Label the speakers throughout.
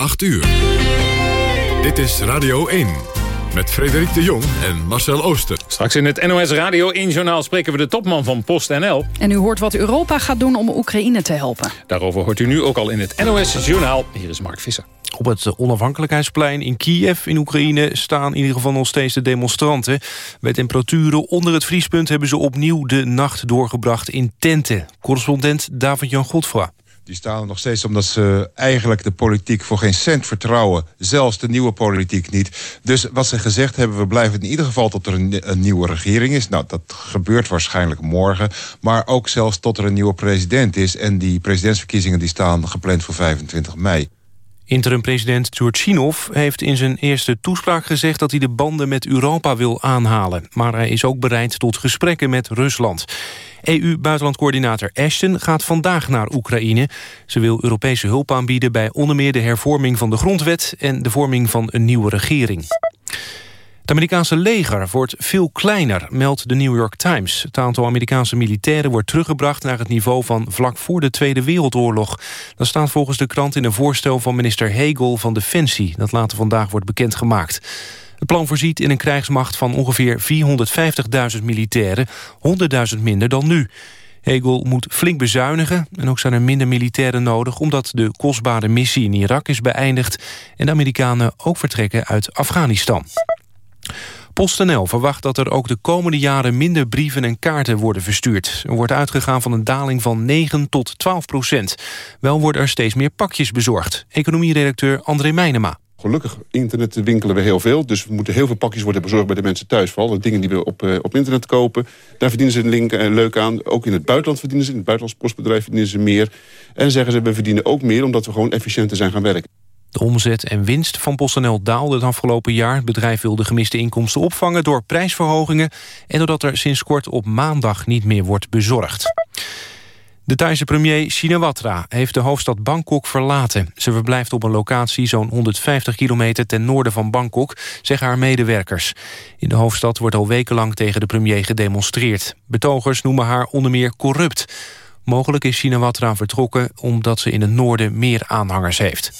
Speaker 1: 8 uur. Dit is Radio 1. Met Frederik de Jong en Marcel Ooster.
Speaker 2: Straks in het NOS Radio 1-journaal spreken we de topman van PostNL.
Speaker 3: En u hoort wat Europa gaat doen om Oekraïne te helpen.
Speaker 2: Daarover hoort u nu ook al in het NOS-journaal. Hier is Mark Visser.
Speaker 4: Op het onafhankelijkheidsplein in Kiev in Oekraïne staan in ieder geval nog steeds de demonstranten. Bij temperaturen onder het vriespunt hebben ze opnieuw de nacht doorgebracht in tenten. Correspondent David-Jan Godfra.
Speaker 5: Die staan er nog steeds omdat ze eigenlijk de politiek voor geen cent vertrouwen. Zelfs de nieuwe politiek niet. Dus wat ze gezegd hebben, we blijven in ieder geval tot er een, nieuwe regering is. Nou, dat gebeurt waarschijnlijk morgen. Maar ook zelfs tot er een nieuwe president is. En die presidentsverkiezingen die staan gepland voor 25 mei.
Speaker 4: Interim-president heeft in zijn eerste toespraak gezegd... dat hij de banden met Europa wil aanhalen. Maar hij is ook bereid tot gesprekken met Rusland. EU-buitenlandcoördinator Ashton gaat vandaag naar Oekraïne. Ze wil Europese hulp aanbieden bij onder meer de hervorming van de grondwet... en de vorming van een nieuwe regering. Het Amerikaanse leger wordt veel kleiner, meldt de New York Times. Het aantal Amerikaanse militairen wordt teruggebracht... naar het niveau van vlak voor de Tweede Wereldoorlog. Dat staat volgens de krant in een voorstel van minister Hegel van Defensie... dat later vandaag wordt bekendgemaakt. Het plan voorziet in een krijgsmacht van ongeveer 450.000 militairen... 100.000 minder dan nu. Hegel moet flink bezuinigen en ook zijn er minder militairen nodig... omdat de kostbare missie in Irak is beëindigd... en de Amerikanen ook vertrekken uit Afghanistan. PostNL verwacht dat er ook de komende jaren minder brieven en kaarten worden verstuurd. Er wordt uitgegaan van een daling van 9 tot 12 procent. Wel worden er steeds meer pakjes bezorgd. Economieredacteur André Meijnema.
Speaker 6: Gelukkig internet winkelen we heel veel. Dus we moeten heel veel pakjes worden bezorgd bij de mensen thuis. Vooral de dingen die we op, uh, op internet kopen. Daar verdienen ze een link, uh, leuk aan. Ook in het buitenland verdienen ze. In het buitenlands postbedrijf verdienen ze meer. En zeggen ze, we verdienen ook meer omdat we gewoon efficiënter zijn gaan werken.
Speaker 4: De omzet en winst van PostNL daalde het afgelopen jaar. Het bedrijf wil de gemiste inkomsten opvangen door prijsverhogingen... en doordat er sinds kort op maandag niet meer wordt bezorgd. De Thaise premier Shinawatra heeft de hoofdstad Bangkok verlaten. Ze verblijft op een locatie zo'n 150 kilometer ten noorden van Bangkok, zeggen haar medewerkers. In de hoofdstad wordt al wekenlang tegen de premier gedemonstreerd. Betogers noemen haar onder meer corrupt. Mogelijk is Shinawatra vertrokken omdat ze in het noorden meer aanhangers heeft.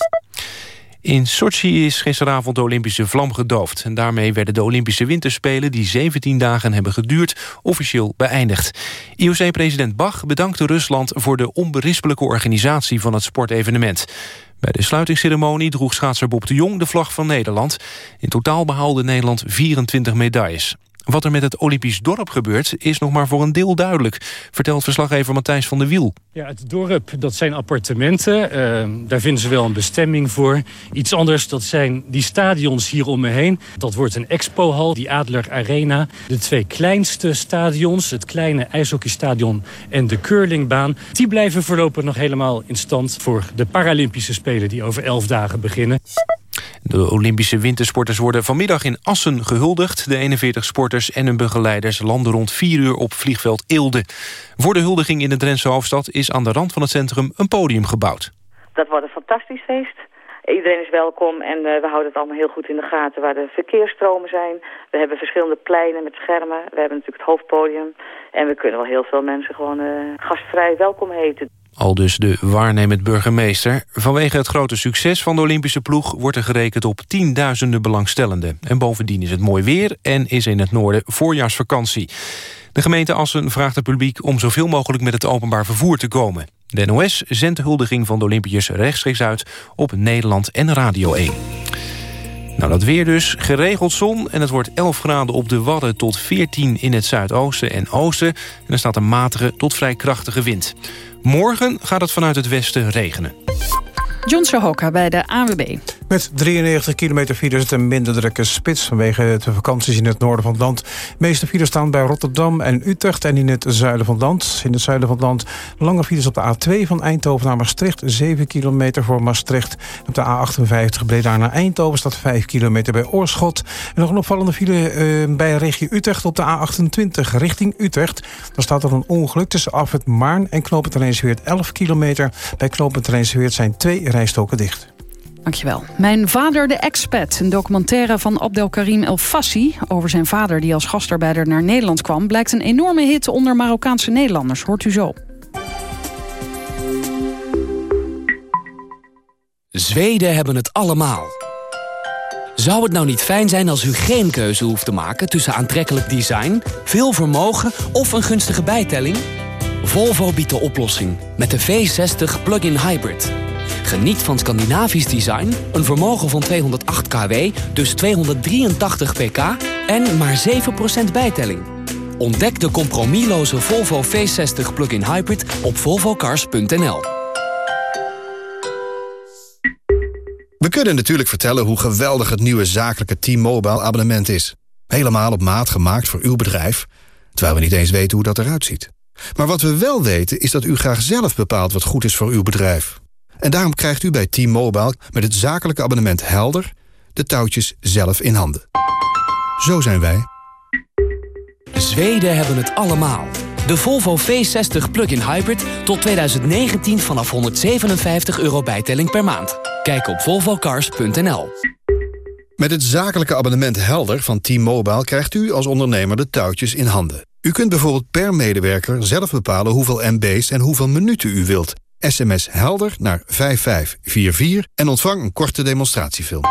Speaker 4: In Sochi is gisteravond de Olympische vlam gedoofd. En daarmee werden de Olympische Winterspelen... die 17 dagen hebben geduurd, officieel beëindigd. IOC-president Bach bedankte Rusland... voor de onberispelijke organisatie van het sportevenement. Bij de sluitingsceremonie droeg schaatser Bob de Jong de vlag van Nederland. In totaal behaalde Nederland 24 medailles. Wat er met het Olympisch dorp gebeurt is nog maar voor een deel duidelijk... vertelt verslaggever Matthijs van der Wiel.
Speaker 7: Ja, het dorp, dat zijn appartementen. Uh, daar vinden ze wel een bestemming voor. Iets anders, dat zijn die stadions hier om me heen. Dat wordt een expohal, die Adler Arena. De twee kleinste stadions, het kleine ijshockeystadion en de curlingbaan... die blijven voorlopig nog helemaal in stand voor de Paralympische Spelen... die over elf dagen beginnen.
Speaker 4: De Olympische wintersporters worden vanmiddag in Assen gehuldigd. De 41 sporters en hun begeleiders landen rond 4 uur op vliegveld Eelde. Voor de huldiging in de Drentse hoofdstad is aan de rand van het centrum een podium gebouwd.
Speaker 8: Dat wordt een fantastisch feest. Iedereen is welkom en uh, we houden het allemaal heel goed in de gaten waar de verkeersstromen zijn. We hebben verschillende pleinen met schermen. We hebben natuurlijk het hoofdpodium. En we kunnen wel heel veel mensen gewoon uh, gastvrij welkom heten.
Speaker 4: Al dus de waarnemend burgemeester. Vanwege het grote succes van de Olympische ploeg... wordt er gerekend op tienduizenden belangstellenden. En bovendien is het mooi weer en is in het noorden voorjaarsvakantie. De gemeente Assen vraagt het publiek om zoveel mogelijk... met het openbaar vervoer te komen. De NOS zendt de huldiging van de Olympiërs rechtstreeks uit... op Nederland en Radio 1. Nou, dat weer dus. Geregeld zon en het wordt 11 graden op de Wadden... tot 14 in het zuidoosten en oosten. En er staat een matige tot vrij krachtige wind. Morgen gaat het vanuit het westen regenen.
Speaker 3: John Sohoka bij de AWB.
Speaker 9: Met 93 kilometer file is het een minder drukke spits... vanwege de vakanties in het noorden van het land. De meeste files staan bij Rotterdam en Utrecht en in het zuiden van het land. In het zuiden van het land lange files op de A2 van Eindhoven naar Maastricht... 7 kilometer voor Maastricht. Op de A58 Breda naar Eindhoven staat 5 kilometer bij Oorschot. En nog een opvallende file uh, bij regio Utrecht op de A28 richting Utrecht. Daar staat er een ongeluk tussen Afwet Maarn en Knopend Rijnsweert 11 kilometer. Bij Rijnsweert zijn twee rijstoken dicht.
Speaker 3: Dankjewel. Mijn vader de expat, een documentaire van Abdelkarim El Fassi... over zijn vader die als gastarbeider naar Nederland kwam... blijkt een enorme hit onder Marokkaanse Nederlanders. Hoort u zo.
Speaker 10: Zweden hebben het allemaal. Zou het nou niet fijn zijn als u geen keuze hoeft te maken... tussen aantrekkelijk design, veel vermogen of een gunstige bijtelling? Volvo biedt de oplossing met de V60 Plug-in Hybrid. Geniet van Scandinavisch design, een vermogen van 208 kW, dus 283 pk... en maar 7% bijtelling. Ontdek de compromisloze Volvo V60 Plug-in Hybrid op volvocars.nl.
Speaker 11: We kunnen natuurlijk vertellen hoe geweldig het nieuwe zakelijke T-Mobile abonnement is. Helemaal op maat gemaakt voor uw bedrijf, terwijl we niet eens weten hoe dat eruit ziet. Maar wat we wel weten is dat u graag zelf bepaalt wat goed is voor uw bedrijf. En daarom krijgt u bij T-Mobile met het zakelijke abonnement Helder de touwtjes zelf in handen. Zo zijn wij.
Speaker 10: Zweden hebben het allemaal. De Volvo V60 Plug-in Hybrid tot 2019 vanaf 157 euro bijtelling per maand. Kijk op volvocars.nl.
Speaker 11: Met het zakelijke abonnement Helder van T-Mobile krijgt u als ondernemer de touwtjes in handen. U kunt bijvoorbeeld per medewerker zelf bepalen hoeveel MB's en hoeveel minuten u wilt. SMS Helder naar 5544 en ontvang een korte demonstratiefilm.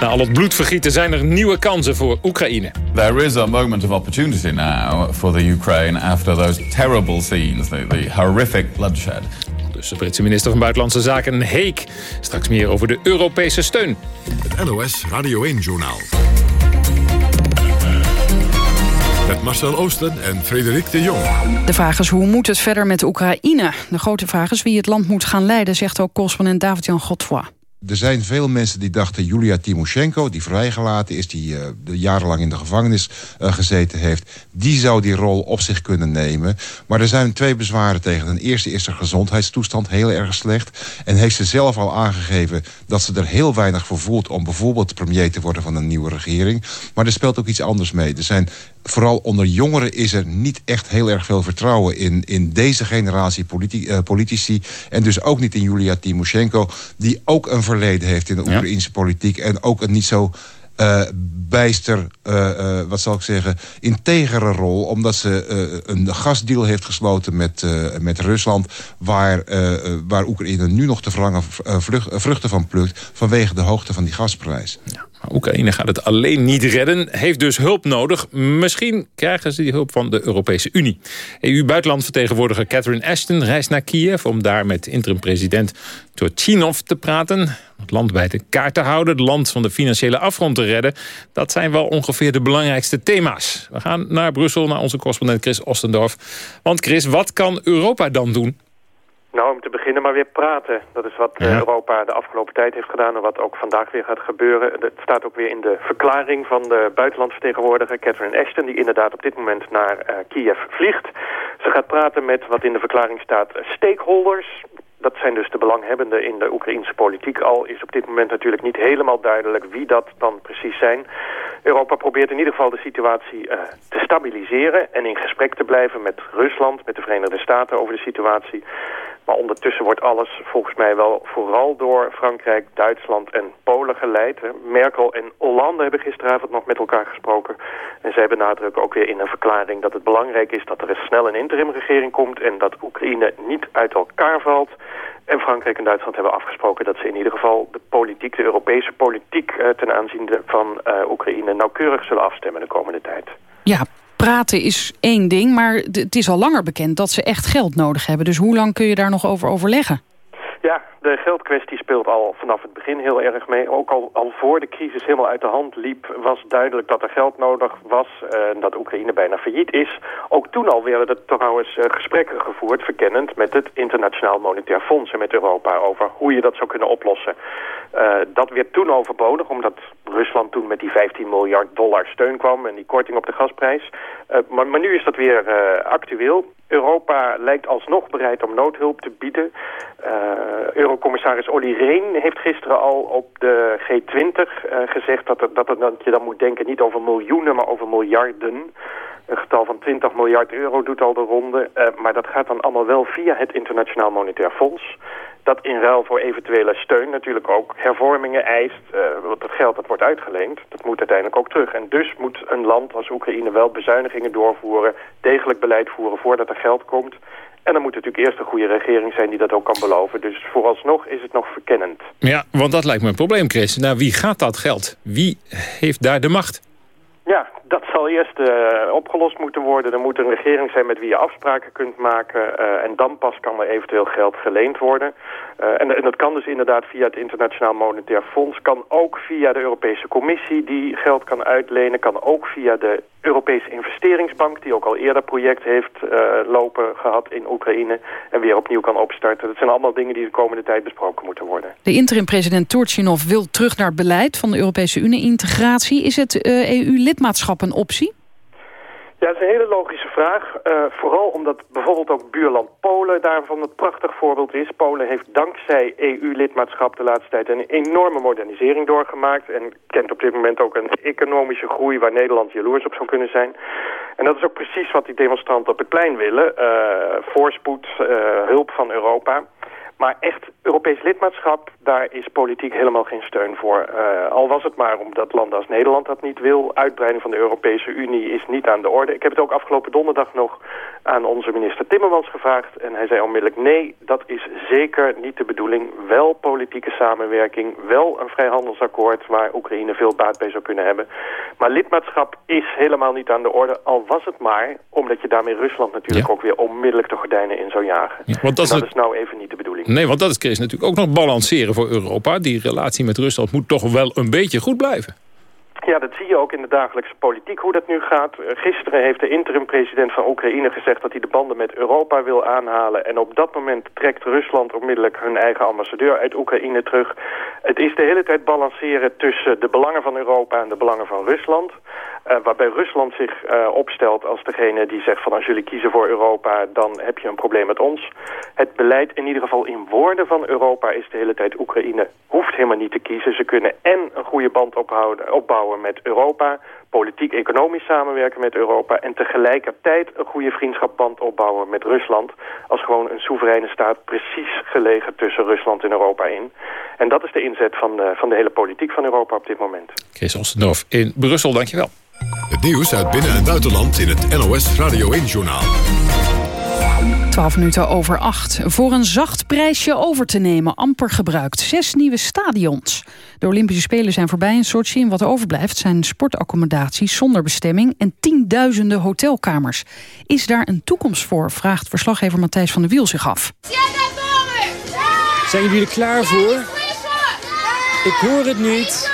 Speaker 2: Na al het bloedvergieten zijn er nieuwe kansen voor Oekraïne.
Speaker 12: There is a moment of opportunity now for the Ukraine after those terrible scenes, the, the horrific bloodshed.
Speaker 2: Dus de Britse minister van Buitenlandse Zaken Heek. Straks meer over de Europese steun.
Speaker 1: Het NOS Radio 1-journaal. Marcel Oosten en Frederik de Jong.
Speaker 3: De vraag is hoe moet het verder met Oekraïne? De grote vraag is wie het land moet gaan leiden, zegt ook correspondent David-Jan Godfoy.
Speaker 5: Er zijn veel mensen die dachten Julia Timoshenko... die vrijgelaten is, die uh, jarenlang in de gevangenis uh, gezeten heeft... die zou die rol op zich kunnen nemen. Maar er zijn twee bezwaren tegen. Ten eerste is de gezondheidstoestand heel erg slecht... en heeft ze zelf al aangegeven dat ze er heel weinig voor voelt... om bijvoorbeeld premier te worden van een nieuwe regering. Maar er speelt ook iets anders mee. Er zijn vooral onder jongeren is er niet echt heel erg veel vertrouwen... in, in deze generatie uh, politici. En dus ook niet in Julia Timoshenko... die ook een verleden heeft in de Oekraïnse politiek... en ook een niet zo uh, bijster, uh, uh, wat zal ik zeggen, integere rol. Omdat ze een gasdeal heeft gesloten met, met Rusland... waar, waar Oekraïne nu nog te verlangen vruchten van plukt... vanwege de hoogte van die gasprijs.
Speaker 2: Ja. Oekraïne gaat het alleen niet redden, heeft dus hulp nodig. Misschien krijgen ze die hulp van de Europese Unie. EU-buitenlandvertegenwoordiger Catherine Ashton reist naar Kiev... om daar met interim-president Turchinov te praten. Het land bij de kaart te houden, het land van de financiële afgrond te redden. Dat zijn wel ongeveer de belangrijkste thema's. We gaan naar Brussel, naar onze correspondent Chris Ostendorf. Want Chris, wat kan Europa dan doen?
Speaker 13: Nou, om te beginnen maar weer praten. Dat is wat ja. Europa de afgelopen tijd heeft gedaan en wat ook vandaag weer gaat gebeuren. Het staat ook weer in de verklaring van de buitenlandvertegenwoordiger Catherine Ashton... die inderdaad op dit moment naar uh, Kiev vliegt. Ze gaat praten met wat in de verklaring staat stakeholders dat zijn dus de belanghebbenden in de Oekraïnse politiek. Al is op dit moment natuurlijk niet helemaal duidelijk wie dat dan precies zijn. Europa probeert in ieder geval de situatie uh, te stabiliseren... en in gesprek te blijven met Rusland, met de Verenigde Staten over de situatie. Maar ondertussen wordt alles volgens mij wel vooral door Frankrijk, Duitsland en Polen geleid. Merkel en Hollande hebben gisteravond nog met elkaar gesproken. En zij benadrukken ook weer in een verklaring dat het belangrijk is dat er een snel een interimregering komt... en dat Oekraïne niet uit elkaar valt... En Frankrijk en Duitsland hebben afgesproken dat ze in ieder geval de politiek, de Europese politiek uh, ten aanzien van uh, Oekraïne nauwkeurig zullen afstemmen de komende tijd.
Speaker 3: Ja, praten is één ding, maar het is al langer bekend dat ze echt geld nodig hebben. Dus hoe lang kun je daar nog over overleggen?
Speaker 13: Ja, de geldkwestie speelt al vanaf het begin heel erg mee. Ook al, al voor de crisis helemaal uit de hand liep... was duidelijk dat er geld nodig was en uh, dat Oekraïne bijna failliet is. Ook toen al werden er trouwens uh, gesprekken gevoerd... verkennend met het Internationaal Monetair Fonds en met Europa... over hoe je dat zou kunnen oplossen. Uh, dat werd toen overbodig, omdat Rusland toen met die 15 miljard dollar steun kwam... en die korting op de gasprijs. maar, maar nu is dat weer actueel. Europa lijkt alsnog bereid om noodhulp te bieden. Uh, Eurocommissaris Olly Rehn heeft gisteren al op de G20 uh, gezegd... Dat, dat, dat je dan moet denken niet over miljoenen, maar over miljarden. Een getal van 20 miljard euro doet al de ronde. Uh, maar dat gaat dan allemaal wel via het Internationaal Monetair Fonds. dat in ruil voor eventuele steun natuurlijk ook hervormingen eist. Uh, want het geld dat wordt uitgeleend, dat moet uiteindelijk ook terug. En dus moet een land als Oekraïne wel bezuinigingen doorvoeren, degelijk beleid voeren voordat er geld komt. En dan moet natuurlijk eerst een goede regering zijn die dat ook kan beloven. Dus vooralsnog is het nog verkennend.
Speaker 2: Ja, want dat lijkt me een probleem, Chris. Naar wie gaat dat geld? Wie heeft daar de macht?
Speaker 13: Ja, dat zal eerst uh, opgelost moeten worden. Er moet een regering zijn met wie je afspraken kunt maken. Uh, en dan pas kan er eventueel geld geleend worden. Uh, en, en, dat kan dus inderdaad via het Internationaal Monetair Fonds. Kan ook via de Europese Commissie die geld kan uitlenen. Kan ook via de Europese Investeringsbank... die ook al eerder project heeft lopen gehad in Oekraïne... en weer opnieuw kan opstarten. Dat zijn allemaal dingen die de komende tijd besproken moeten worden.
Speaker 3: De interim-president Turchinov wil terug naar het beleid... van de Europese Unie-integratie. Is het EU-lidmaatschap een optie?
Speaker 13: Ja, dat is een hele logische vraag. Uh, vooral omdat bijvoorbeeld ook buurland Polen daarvan een prachtig voorbeeld is. Polen heeft dankzij EU-lidmaatschap de laatste tijd een enorme modernisering doorgemaakt. En kent op dit moment ook een economische groei waar Nederland jaloers op zou kunnen zijn. En dat is ook precies wat die demonstranten op het plein willen. Uh, voorspoed, uh, hulp van Europa. Maar echt Europees lidmaatschap, daar is politiek helemaal geen steun voor. Uh, al was het maar omdat landen als Nederland dat niet wil. Uitbreiding van de Europese Unie is niet aan de orde. Ik heb het ook afgelopen donderdag nog aan onze minister Timmermans gevraagd. En hij zei onmiddellijk nee, dat is zeker niet de bedoeling. Wel politieke samenwerking, wel een vrijhandelsakkoord waar Oekraïne veel baat bij zou kunnen hebben. Maar lidmaatschap is helemaal niet aan de orde. Al was het maar omdat je daarmee Rusland natuurlijk ook weer onmiddellijk de gordijnen in zou jagen.
Speaker 2: Ja, want
Speaker 13: dat,
Speaker 2: is,
Speaker 13: is nou even niet de bedoeling.
Speaker 2: Nee, want dat is natuurlijk ook nog balanceren voor Europa. Die relatie met Rusland moet toch wel een beetje goed blijven.
Speaker 13: Ja, dat zie je ook in de dagelijkse politiek hoe dat nu gaat. Gisteren heeft de interim-president van Oekraïne gezegd dat hij de banden met Europa wil aanhalen. En op dat moment trekt Rusland onmiddellijk hun eigen ambassadeur uit Oekraïne terug. Het is de hele tijd balanceren tussen de belangen van Europa en de belangen van Rusland. Uh, waarbij Rusland zich uh, opstelt als degene die zegt van als jullie kiezen voor Europa, dan heb je een probleem met ons. Het beleid in ieder geval in woorden van Europa is de hele tijd Oekraïne hoeft helemaal niet te kiezen. Ze kunnen en een goede band ophouden, opbouwen met Europa, politiek-economisch samenwerken met Europa en tegelijkertijd een goede vriendschapband opbouwen met Rusland als gewoon een soevereine staat precies gelegen tussen Rusland en Europa in. En dat is de inzet van de, van de hele politiek van Europa op dit moment.
Speaker 2: Kees Ostendorf in Brussel, dankjewel.
Speaker 1: Het nieuws uit binnen- en buitenland in het NOS Radio 1-journaal.
Speaker 3: 12 minuten over 8. Voor een zacht prijsje over te nemen, amper gebruikt. Zes nieuwe stadions. De Olympische Spelen zijn voorbij in Sochi en wat overblijft zijn sportaccommodaties zonder bestemming en tienduizenden hotelkamers. Is daar een toekomst voor, vraagt verslaggever Matthijs van der Wiel zich af.
Speaker 7: Zijn jullie er klaar voor? Ik hoor het niet.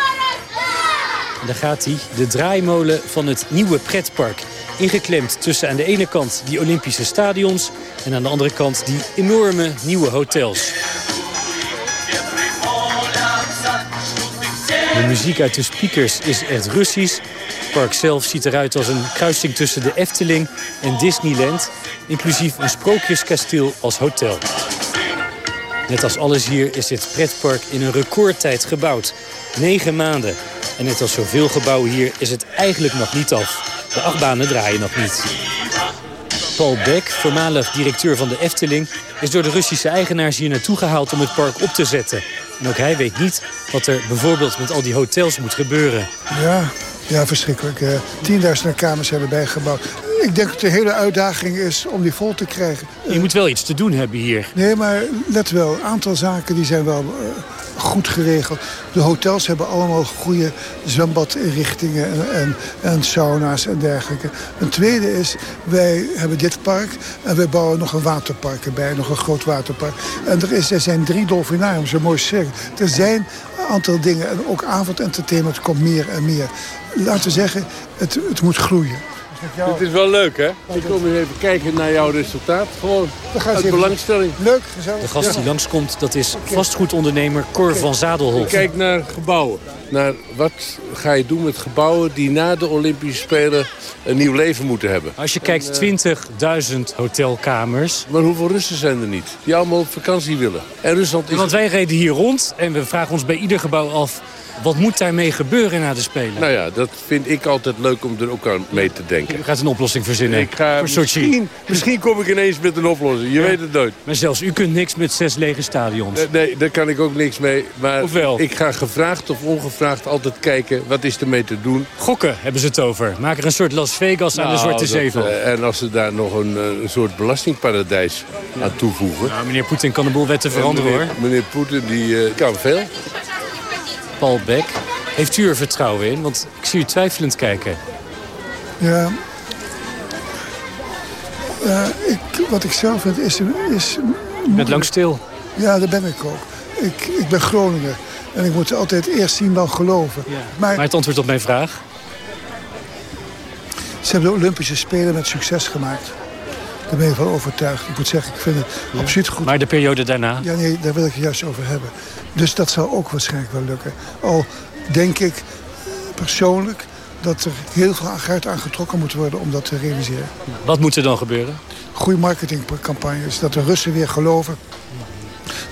Speaker 7: En daar gaat hij, de draaimolen van het nieuwe pretpark. Ingeklemd tussen aan de ene kant die Olympische stadions... en aan de andere kant die enorme nieuwe hotels. De muziek uit de speakers is echt Russisch. Het park zelf ziet eruit als een kruising tussen de Efteling en Disneyland... inclusief een sprookjeskasteel als hotel. Net als alles hier is dit pretpark in een recordtijd gebouwd. Negen maanden. En net als zoveel gebouwen hier is het eigenlijk nog niet af. De achtbanen draaien nog niet. Paul Beck, voormalig directeur van de Efteling... is door de Russische eigenaars hier naartoe gehaald om het park op te zetten. En ook hij weet niet wat er bijvoorbeeld met al die hotels moet gebeuren.
Speaker 14: Ja, ja verschrikkelijk. Uh, tienduizenden kamers hebben bijgebouwd. Ik denk dat de hele uitdaging is om die vol te krijgen.
Speaker 7: Je moet wel iets te doen hebben hier.
Speaker 14: Nee, maar let wel, een aantal zaken die zijn wel uh, goed geregeld. De hotels hebben allemaal goede zwembadinrichtingen en, en, en, sauna's en dergelijke. Een tweede is, wij hebben dit park en wij bouwen nog een waterpark erbij, nog een groot waterpark. En er, is, er zijn drie dolfinariums, zo mooi zeggen. Er zijn een aantal dingen en ook avondentertainment komt meer en meer. Laten we zeggen, het, het moet groeien.
Speaker 15: Het is wel leuk, hè? Ik kom hier even kijken naar jouw resultaat. Gewoon uit belangstelling.
Speaker 14: Leuk, gezellig.
Speaker 7: De gast die langskomt, dat is vastgoedondernemer Cor van Zadelhof.
Speaker 15: Kijk naar gebouwen. Naar wat ga je doen met gebouwen die na de Olympische Spelen een nieuw leven moeten hebben.
Speaker 7: Als je kijkt, 20.000 hotelkamers.
Speaker 15: Maar hoeveel Russen zijn er niet? Die allemaal op vakantie willen. En Rusland is...
Speaker 7: Want wij reden hier rond en we vragen ons bij ieder gebouw af...
Speaker 16: Wat moet daarmee gebeuren na de Spelen?
Speaker 15: Nou ja, dat vind ik altijd leuk om er ook aan mee te denken.
Speaker 16: U gaat een oplossing verzinnen
Speaker 15: Ik ga
Speaker 16: voor Sochi.
Speaker 15: misschien, misschien kom ik ineens met een oplossing. Je weet het nooit.
Speaker 16: Maar zelfs u kunt niks met zes lege stadions.
Speaker 15: Nee, nee, daar kan ik ook niks mee. Maar
Speaker 16: Of wel?
Speaker 15: ik ga gevraagd of ongevraagd altijd kijken... wat is ermee te doen.
Speaker 16: Gokken hebben ze het over. Maak er een soort Las Vegas aan de
Speaker 15: Nou,
Speaker 16: Zwarte
Speaker 15: dat,
Speaker 16: Zevel.
Speaker 15: eh, en als ze daar nog een, eh, een soort belastingparadijs aan toevoegen...
Speaker 16: Nou, meneer Poetin kan de boel wetten veranderen,
Speaker 15: meneer,
Speaker 16: hoor.
Speaker 15: Meneer Poetin die, eh, kan veel.
Speaker 16: Paul Beck, heeft u er vertrouwen in? Want ik zie u twijfelend kijken.
Speaker 14: Ja. Ja, ik, wat ik zelf vind is... is
Speaker 16: bent lang stil.
Speaker 14: Ja, dat ben ik ook. Ik, ik ben Groninger. En ik moet altijd eerst zien dan geloven. Maar
Speaker 16: Maar het antwoord op mijn vraag?
Speaker 14: ze hebben de Olympische Spelen met succes gemaakt. Daar ben ik van overtuigd. Ik moet zeggen, ik vind het absoluut goed.
Speaker 16: Maar de periode daarna?
Speaker 14: Ja, nee, daar wil ik het juist over hebben. Dus dat zal ook waarschijnlijk wel lukken. Al denk ik eh, persoonlijk dat er heel veel geld aangetrokken moet worden om dat te realiseren.
Speaker 16: Wat moet er dan gebeuren?
Speaker 14: Goede marketingcampagnes, dat de Russen weer geloven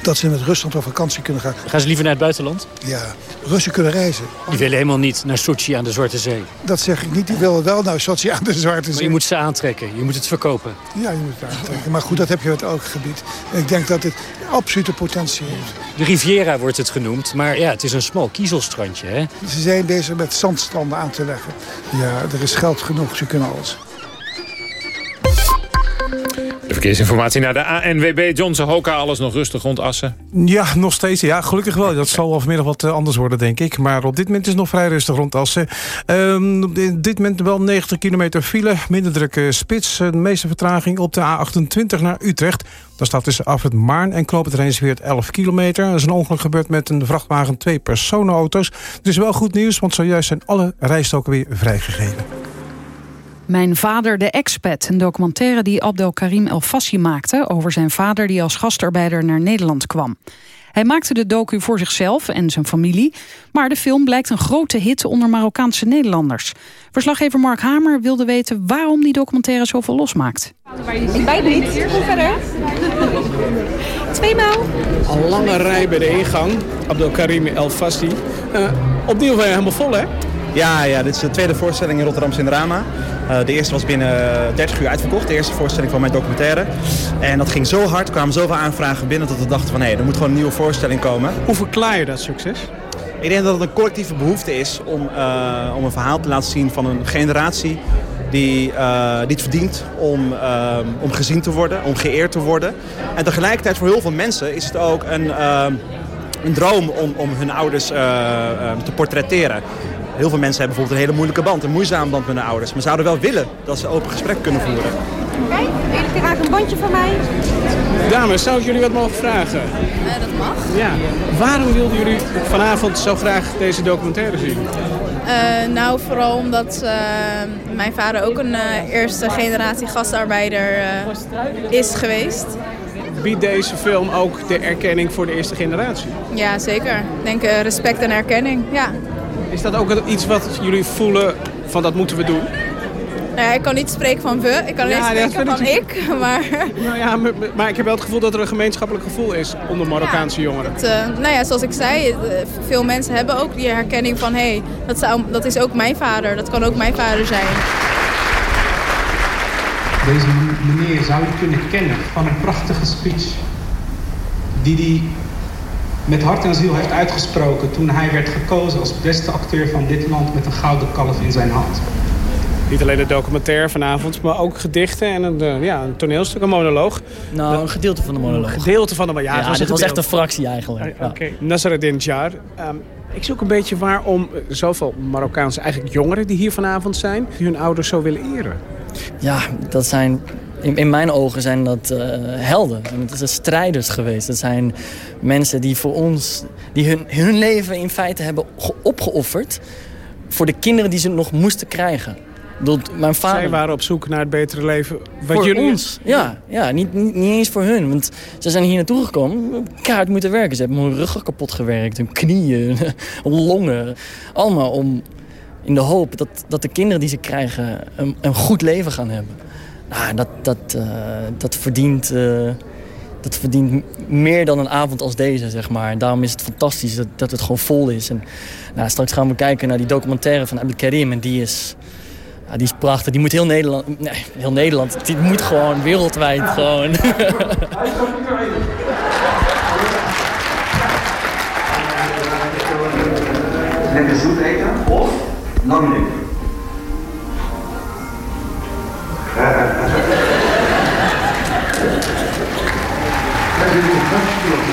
Speaker 14: dat ze met Rusland op vakantie kunnen gaan.
Speaker 16: Gaan ze liever naar het buitenland?
Speaker 14: Ja, Russen kunnen reizen.
Speaker 16: Die willen helemaal niet naar Sochi aan de Zwarte Zee.
Speaker 14: Dat zeg ik niet, die willen wel naar Sochi aan de Zwarte
Speaker 16: Maar
Speaker 14: Zee.
Speaker 16: je moet ze aantrekken. Je moet het verkopen.
Speaker 14: Ja, je moet het aantrekken. Maar goed, dat heb je met elk gebied. En ik denk dat het absolute potentie heeft.
Speaker 16: De Riviera wordt het genoemd. Maar ja, het is een smal kiezelstrandje, hè?
Speaker 14: Ze zijn bezig met zandstranden aan te leggen. Ja, er is geld genoeg, ze kunnen alles.
Speaker 2: Verkeersinformatie naar de ANWB. Johnson Hoka, alles nog rustig rond Assen.
Speaker 9: Ja, nog steeds. Ja, gelukkig wel. Dat zal wel vanmiddag wat eh, anders worden, denk ik. Maar op dit moment is het nog vrij rustig rond Assen. Ehm, op dit moment wel 90 kilometer file. Minder drukke spits. Eh, De meeste vertraging op de A28 naar Utrecht. Daar staat tussen Afrit Maarn en Knoop het Rijnsweert 11 kilometer. Er is een ongeluk gebeurd met een vrachtwagen twee personenauto's. Het is wel goed nieuws, want zojuist zijn alle rijstoken weer vrijgegeven.
Speaker 3: Mijn vader de expat, een documentaire die Abdel Karim El Fassi maakte... over zijn vader die als gastarbeider naar Nederland kwam. Hij maakte de docu voor zichzelf en zijn familie... maar de film blijkt een grote hit onder Marokkaanse Nederlanders. Verslaggever Mark Hamer wilde weten waarom die documentaire zoveel losmaakt.
Speaker 12: Ik bijt niet. Hoe verder? Tweemaal.
Speaker 17: Een lange rij bij de ingang. Abdelkarim El Fassi. Uh, opnieuw weer helemaal vol, hè?
Speaker 18: Ja, ja, dit is de tweede voorstelling in Rotterdam Cinerama. Uh, de eerste was binnen 30 uur uitverkocht, de eerste voorstelling van mijn documentaire. En dat ging zo hard, er kwamen zoveel aanvragen binnen dat we dachten van hé, er moet gewoon een nieuwe voorstelling komen.
Speaker 17: Hoe verklaar je dat succes?
Speaker 18: Ik denk dat het een collectieve behoefte is om, uh, om een verhaal te laten zien van een generatie die, uh, die het verdient om, uh, om gezien te worden, om geëerd te worden. En tegelijkertijd voor heel veel mensen is het ook een, een droom om, om hun ouders te portretteren. Heel veel mensen hebben bijvoorbeeld een hele moeilijke band, een moeizame band met hun ouders. Maar zouden wel willen dat ze open gesprek kunnen voeren.
Speaker 12: Kijk, willen jullie graag een bandje van mij?
Speaker 17: Dames, zou ik jullie wat mogen vragen?
Speaker 12: Uh, dat mag.
Speaker 17: Ja. Waarom wilden jullie vanavond zo graag deze documentaire zien?
Speaker 19: Uh, nou, vooral omdat uh, mijn vader ook een uh, eerste generatie gastarbeider is geweest.
Speaker 17: Biedt deze film ook de erkenning voor de eerste generatie?
Speaker 19: Ja, zeker. Ik denk respect en erkenning, ja.
Speaker 17: Is dat ook iets wat jullie voelen van dat moeten we doen?
Speaker 19: Nou ja, ik kan niet spreken van we, ik kan alleen ja, spreken van ik, maar...
Speaker 17: Nou ja, maar, maar, ik heb wel het gevoel dat er een gemeenschappelijk gevoel is onder Marokkaanse
Speaker 19: ja,
Speaker 17: jongeren.
Speaker 19: Het, uh, nou ja, zoals ik zei, veel mensen hebben ook die herkenning van... hé, hey, dat, dat is ook mijn vader, dat kan ook mijn vader zijn.
Speaker 20: Deze meneer zou je kunnen kennen van een prachtige speech... die hij met hart en ziel heeft uitgesproken toen hij werd gekozen als beste acteur van dit land met een gouden kalf in zijn hand.
Speaker 17: Niet alleen de documentaire vanavond, maar ook gedichten en een, ja, een toneelstuk, een monoloog.
Speaker 21: Nou, een gedeelte van de monoloog.
Speaker 17: Een gedeelte van de monoloog. Ja,
Speaker 21: ja
Speaker 17: was
Speaker 21: dit was echt een fractie eigenlijk.
Speaker 17: Ja. Oké, okay. Nasreddin Jar. Um, ik zoek een beetje waarom zoveel Marokkaanse eigenlijk jongeren die hier vanavond zijn... hun ouders zo willen eren.
Speaker 21: Ja, dat zijn in, in, mijn ogen zijn dat uh, helden. Het zijn strijders geweest. Dat zijn mensen die voor ons, die hun, hun leven in feite hebben opgeofferd voor de kinderen die ze nog moesten krijgen. Dat mijn vader...
Speaker 17: Zij waren op zoek naar het betere leven. Wat
Speaker 21: voor
Speaker 17: jullie...
Speaker 21: ons, ja. ja niet, niet, niet, eens voor hun. Want ze zijn hier naartoe gekomen, kaart moeten werken. Ze hebben hun ruggen kapot gewerkt, hun knieën, longen. Allemaal om, in de hoop dat, dat de kinderen die ze krijgen een, een goed leven gaan hebben. Nou, dat, dat, uh, dat verdient uh, dat verdient meer dan een avond als deze, zeg maar. En daarom is het fantastisch dat, dat het gewoon vol is. En nou, straks gaan we kijken naar die documentaire van Abdel Karim. En die is, ja, die is prachtig. Die moet heel Nederland... Nee, heel Nederland. Die moet gewoon wereldwijd gewoon...
Speaker 22: Lekker zoet eten of lang?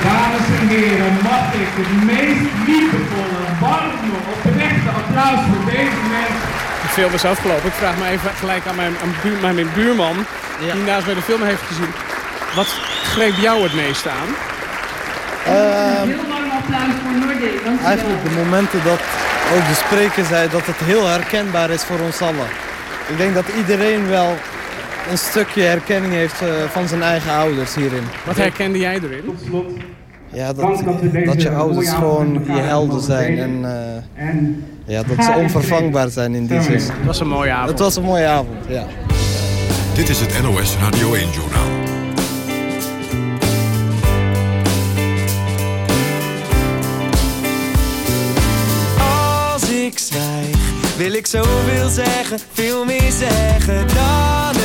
Speaker 23: Dames en heren, mag ik het meest liefdevolle, warme, oprechte applaus voor deze mensen.
Speaker 24: De film is afgelopen. Ik vraag me even gelijk aan mijn, aan buur, aan mijn buurman, die naast mij de film heeft gezien. Wat greep jou het meest aan?
Speaker 25: Ehm,
Speaker 23: Heel warm applaus voor Noordin.
Speaker 25: eigenlijk de momenten dat ook de spreker zei dat het heel herkenbaar is voor ons allen. Ik denk dat iedereen wel een stukje herkenning heeft eh, van zijn eigen ouders hierin.
Speaker 24: Wat herkende jij erin?
Speaker 25: Ja, dat, dat je ouders gewoon je helden zijn en eh, ja, dat ze onvervangbaar zijn in die zin. Het
Speaker 24: was een mooie avond.
Speaker 25: Het was een mooie avond, ja.
Speaker 1: Dit is het NOS Radio 1-journaal.
Speaker 26: Als ik zwijg, wil ik zoveel zeggen, veel meer zeggen dan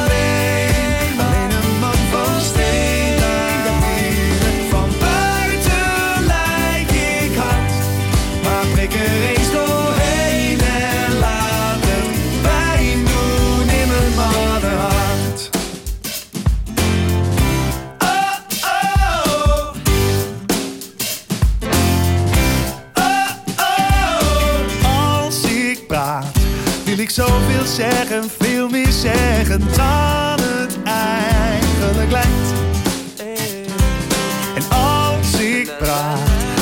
Speaker 26: zeggen, veel meer zeggen dan het eigenlijk lijkt.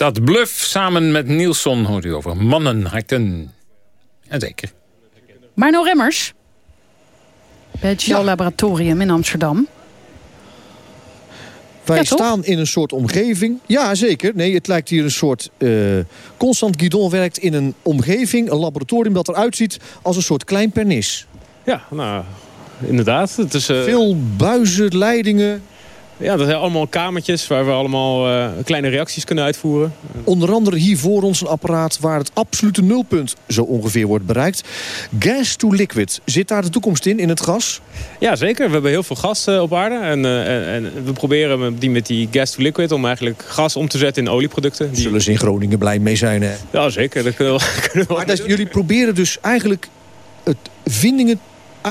Speaker 2: dat Bluff samen met Nielsen hoort u over mannenharten. Jazeker.
Speaker 3: Marno Remmers. Bij het Shell Laboratorium in Amsterdam.
Speaker 27: Wij
Speaker 3: Ja,
Speaker 27: staan in een soort omgeving. Ja, zeker. Nee, het lijkt hier een soort... eh, constant guidon werkt in een omgeving, een laboratorium... dat eruit ziet als een soort klein pernis.
Speaker 17: Ja, nou, inderdaad. Het is, uh...
Speaker 28: Veel buizen, leidingen.
Speaker 17: Ja, dat zijn allemaal kamertjes waar we allemaal uh, kleine reacties kunnen uitvoeren.
Speaker 28: Onder andere hier voor ons een apparaat waar het absolute nulpunt zo ongeveer wordt bereikt. Gas to liquid. Zit daar de toekomst in, in het gas?
Speaker 17: Ja, zeker. We hebben heel veel gas uh, op aarde. En, uh, en, we proberen die met die gas to liquid om eigenlijk gas om te zetten in olieproducten.
Speaker 28: Die... Zullen ze in Groningen blij mee zijn, hè?
Speaker 17: Ja, zeker. Dat kunnen we, kunnen we
Speaker 28: maar dat, jullie proberen dus eigenlijk het vindingen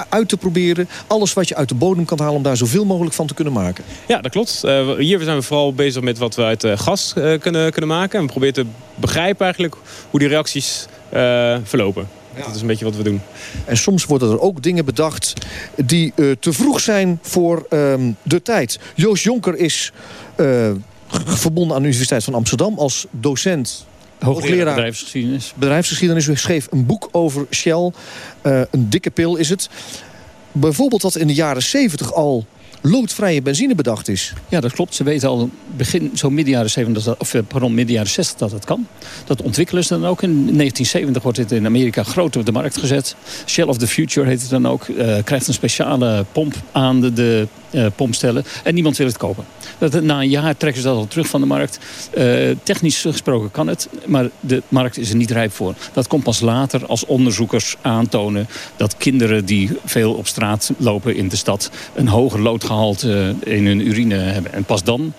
Speaker 28: uit te proberen. Alles wat je uit de bodem kan halen om daar zoveel mogelijk van te kunnen maken.
Speaker 17: Ja, dat klopt. Uh, hier zijn we vooral bezig met wat we uit uh, gas uh, kunnen, kunnen maken. En we proberen te begrijpen eigenlijk hoe die reacties verlopen. Ja. Dat is een beetje wat we doen.
Speaker 28: En soms worden er ook dingen bedacht die te vroeg zijn voor um, de tijd. Joost Jonker is verbonden aan de Universiteit van Amsterdam als docent
Speaker 19: Hoogleraar bedrijfsgeschiedenis.
Speaker 28: Bedrijfsgeschiedenis. U schreef een boek over Shell. Uh, een dikke pil is het. Bijvoorbeeld dat in de jaren 70 al loodvrije benzine bedacht is.
Speaker 19: Ja, dat klopt. Ze weten al begin, zo midden jaren 70, dat, of pardon, midden jaren 60 dat het kan. Dat ontwikkelen ze dan ook. In 1970 wordt dit in Amerika groot op de markt gezet. Shell of the Future heet het dan ook. Uh, krijgt een speciale pomp aan de, de uh, pomp stellen. En niemand wil het kopen. Dat, na een jaar trekken ze dat al terug van de markt. Uh, technisch gesproken kan het, maar de markt is er niet rijp voor. Dat komt pas later als onderzoekers aantonen... dat kinderen die veel op straat lopen in de stad... een hoger loodgehalte in hun urine hebben. En pas dan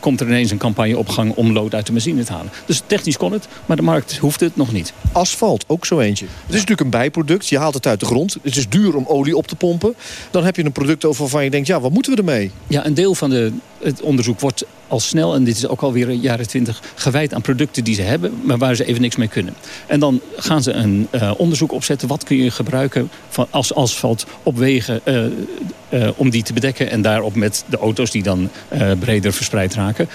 Speaker 19: komt er ineens een campagne op gang om lood uit de benzine te halen. Dus technisch kon het, maar de markt hoeft het nog niet.
Speaker 28: Asfalt, ook zo eentje. Het is natuurlijk een bijproduct. Je haalt het uit de grond. Het is duur om olie op te pompen. Dan heb je een product over waarvan je denkt... ja, wat moeten we ermee?
Speaker 19: Ja, een deel van de, het onderzoek wordt al snel, en dit is ook alweer jaren twintig... gewijd aan producten die ze hebben, maar waar ze even niks mee kunnen. En dan gaan ze een uh, onderzoek opzetten. Wat kun je gebruiken van als asfalt op wegen uh, uh, om die te bedekken... en daarop met de auto's die dan breder verspreid raken,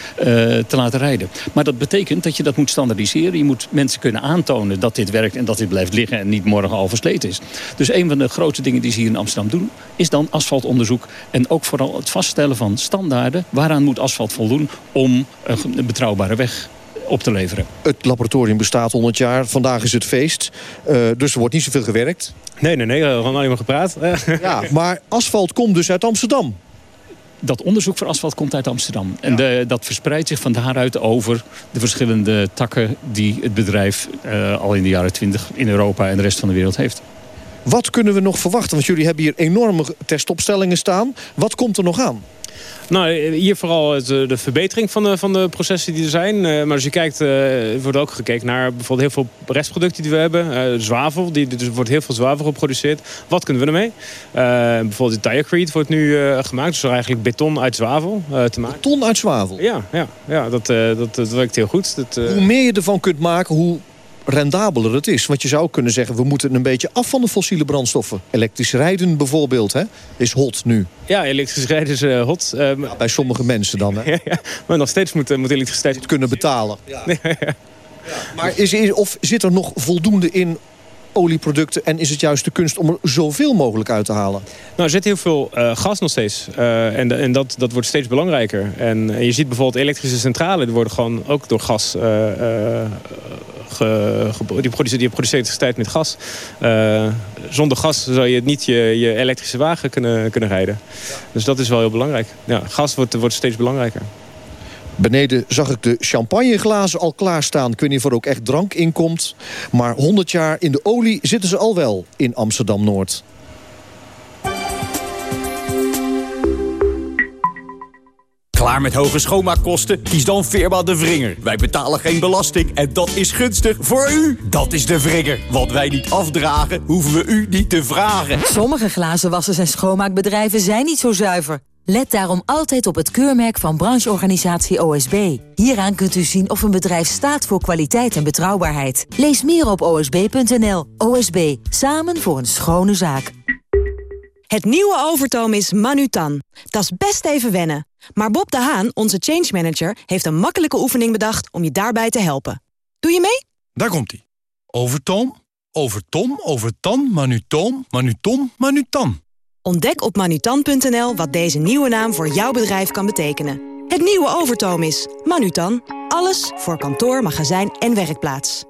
Speaker 19: te laten rijden. Maar dat betekent dat je dat moet standaardiseren. Je moet mensen kunnen aantonen dat dit werkt en dat dit blijft liggen... en niet morgen al versleten is. Dus een van de grote dingen die ze hier in Amsterdam doen... is dan asfaltonderzoek en ook vooral het vaststellen van standaarden... waaraan moet asfalt voldoen om een betrouwbare weg op te leveren.
Speaker 28: Het laboratorium bestaat 100 jaar. Vandaag is het feest. Uh, dus er wordt niet zoveel gewerkt.
Speaker 17: Nee, nee, nee. We hebben alleen maar gepraat.
Speaker 28: ja, maar asfalt komt dus uit Amsterdam.
Speaker 19: Dat onderzoek voor asfalt komt uit Amsterdam. En de, dat verspreidt zich van daaruit over de verschillende takken... die het bedrijf uh, al in de jaren 20 in Europa en de rest van de wereld heeft.
Speaker 28: Wat kunnen we nog verwachten? Want jullie hebben hier enorme testopstellingen staan. Wat komt er nog aan?
Speaker 17: Nou, hier vooral de, verbetering van de, van de processen die er zijn. Maar als je kijkt, er wordt ook gekeken naar bijvoorbeeld heel veel restproducten die we hebben. zwavel, die, er wordt heel veel zwavel geproduceerd. Wat kunnen we ermee? bijvoorbeeld de Diacrete wordt nu gemaakt. Dus eigenlijk beton uit zwavel te maken.
Speaker 28: Beton uit zwavel?
Speaker 17: Ja, ja, ja dat, dat, dat werkt heel goed. Dat,
Speaker 28: hoe meer je ervan kunt maken, hoe rendabeler het is. Want je zou kunnen zeggen, we moeten een beetje af van de fossiele brandstoffen. Elektrisch rijden bijvoorbeeld, hè, is hot nu.
Speaker 17: Ja, elektrisch rijden is uh, hot. Uh,
Speaker 28: ja, bij sommige mensen dan, hè?
Speaker 17: ja, maar nog steeds moet, moet elektriciteit...
Speaker 28: Het kunnen betalen. Ja. Maar is, is, of zit er nog voldoende in olieproducten... en is het juist de kunst om er zoveel mogelijk uit te halen?
Speaker 17: Nou, er zit heel veel uh, gas nog steeds. Uh, en en dat, dat wordt steeds belangrijker. En, en je ziet bijvoorbeeld elektrische centrales... die worden gewoon ook door gas... Uh, ge, ge, die, produceert, die elektriciteit met gas. zonder gas zou je niet je, je elektrische wagen kunnen, kunnen rijden. Dus dat is wel heel belangrijk. Ja, gas wordt, wordt steeds belangrijker.
Speaker 28: Beneden zag ik de champagneglazen al klaarstaan. Ik weet niet of er ook echt drank in komt. Maar 100 jaar in de olie zitten ze al wel in Amsterdam-Noord.
Speaker 18: Klaar met hoge schoonmaakkosten? Kies dan Firma De Vringer. Wij betalen geen belasting en dat is gunstig voor u. Dat is De Vringer. Wat wij niet afdragen, hoeven we u niet te vragen.
Speaker 29: Sommige glazenwassers en schoonmaakbedrijven zijn niet zo zuiver. Let daarom altijd op het keurmerk van brancheorganisatie OSB. Hieraan kunt u zien of een bedrijf staat voor kwaliteit en betrouwbaarheid. Lees meer op osb.nl. OSB, samen voor een schone zaak.
Speaker 30: Het nieuwe Overtoom is Manutan. Dat is best even wennen. Maar Bob de Haan, onze change manager, heeft een makkelijke oefening bedacht om je daarbij te helpen. Doe je mee?
Speaker 11: Daar komt-ie. Overtoom, overtom, overtan, manutoom, manutom, manutan.
Speaker 30: Ontdek op manutan.nl wat deze nieuwe naam voor jouw bedrijf kan betekenen. Het nieuwe Overtoom is Manutan. Alles voor kantoor, magazijn en werkplaats.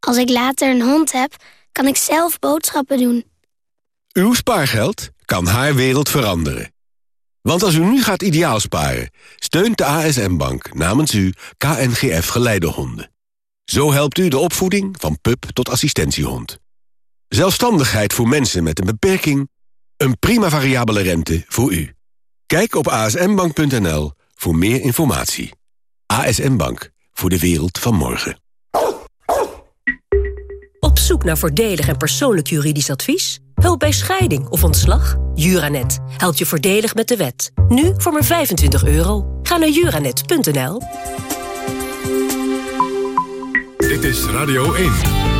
Speaker 31: Als ik later een hond heb, kan ik zelf boodschappen doen. Uw spaargeld kan haar wereld veranderen. Want als u nu gaat ideaal sparen, steunt de ASM-bank namens u KNGF Geleidehonden. Zo helpt u de opvoeding van pup tot assistentiehond. Zelfstandigheid voor mensen met een beperking. Een prima variabele rente voor u. Kijk op asmbank.nl voor meer informatie. ASM Bank, voor de wereld van morgen.
Speaker 32: Op zoek naar voordelig en persoonlijk juridisch advies? Hulp bij scheiding of ontslag? Juranet helpt je voordelig met de wet. Nu voor maar 25 euro. Ga naar juranet.nl.
Speaker 1: Dit is Radio 1.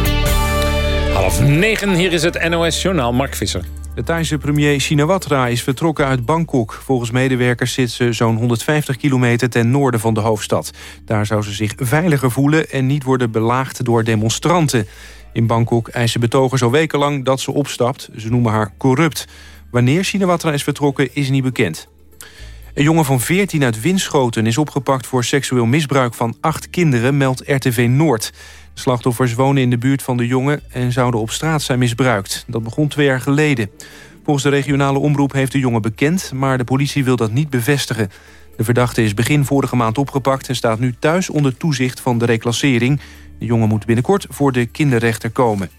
Speaker 2: Half negen, hier is het NOS Journaal Mark Visser.
Speaker 4: De Thaise premier Shinawatra is vertrokken uit Bangkok. Volgens medewerkers zit ze zo'n 150 kilometer ten noorden van de hoofdstad. Daar zou ze zich veiliger voelen en niet worden belaagd door demonstranten. In Bangkok eisen betogers al wekenlang dat ze opstapt. Ze noemen haar corrupt. Wanneer Shinawatra is vertrokken is niet bekend. Een jongen van 14 uit Winschoten is opgepakt voor seksueel misbruik van acht kinderen, meldt RTV Noord. Slachtoffers wonen in de buurt van de jongen en zouden op straat zijn misbruikt. Dat begon twee jaar geleden. Volgens de regionale omroep heeft de jongen bekend, maar de politie wil dat niet bevestigen. De verdachte is begin vorige maand opgepakt en staat nu thuis onder toezicht van de reclassering. De jongen moet binnenkort voor de kinderrechter komen.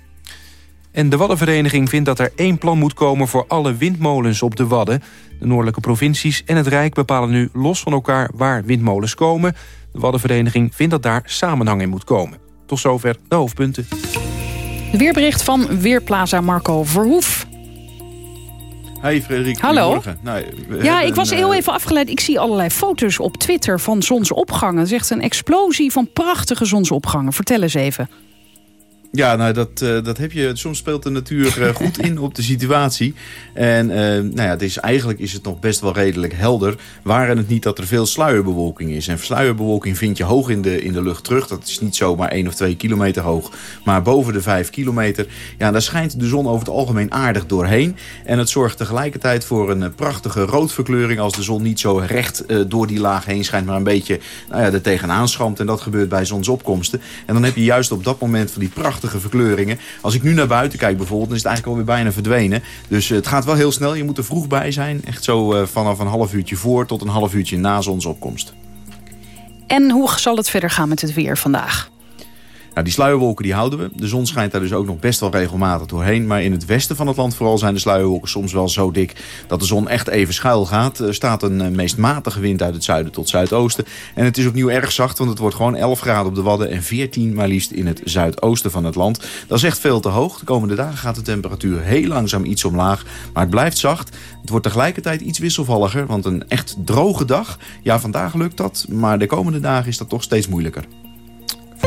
Speaker 4: En de Waddenvereniging vindt dat er één plan moet komen... voor alle windmolens op de Wadden. De noordelijke provincies en het Rijk bepalen nu los van elkaar... waar windmolens komen. De Waddenvereniging vindt dat daar samenhang in moet komen. Tot zover de hoofdpunten.
Speaker 3: De weerbericht van Weerplaza Marco Verhoef.
Speaker 33: Hey Frederik,
Speaker 3: Hallo.
Speaker 33: goedemorgen. Nou,
Speaker 3: Ja, ik was
Speaker 33: een,
Speaker 3: heel
Speaker 33: eh,
Speaker 3: even afgeleid. Ik zie allerlei foto's op Twitter van zonsopgangen. Het is echt een explosie van prachtige zonsopgangen. Vertel eens even.
Speaker 33: Ja, nou dat, eh, dat heb je. Soms speelt de natuur eh, goed in op de situatie. En eh, nou ja, het is, eigenlijk is het nog best wel redelijk helder. Waren het niet dat er veel sluierbewolking is. En sluierbewolking vind je hoog in de, in de lucht terug. Dat is niet zomaar 1 of 2 kilometer hoog. Maar boven de 5 kilometer. Ja, daar schijnt de zon over het algemeen aardig doorheen. En het zorgt tegelijkertijd voor een prachtige roodverkleuring. Als de zon niet zo recht door die laag heen schijnt. Maar een beetje nou ja, er tegenaan schampt. En dat gebeurt bij zonsopkomsten. En dan heb je juist op dat moment van die prachtige verkleuringen. Als ik nu naar buiten kijk bijvoorbeeld, dan is het eigenlijk alweer bijna verdwenen. Dus eh, het gaat wel heel snel. Je moet er vroeg bij zijn. Echt zo eh, vanaf een half uurtje voor tot een half uurtje na zonsopkomst.
Speaker 3: En hoe zal het verder gaan met het weer vandaag?
Speaker 33: Nou, die sluierwolken die houden we. De zon schijnt daar dus ook nog best wel regelmatig doorheen. Maar in het westen van het land vooral zijn de sluierwolken soms wel zo dik... dat de zon echt even schuil gaat. Er staat een eh, meest matige wind uit het zuiden tot zuidoosten. En het is opnieuw erg zacht, want het wordt gewoon 11 graden op de Wadden... en 14 maar liefst in het zuidoosten van het land. Dat is echt veel te hoog. De komende dagen gaat de temperatuur heel langzaam iets omlaag. Maar het blijft zacht. Het wordt tegelijkertijd iets wisselvalliger. Want een echt droge dag, ja vandaag lukt dat. Maar de komende dagen is dat toch steeds moeilijker.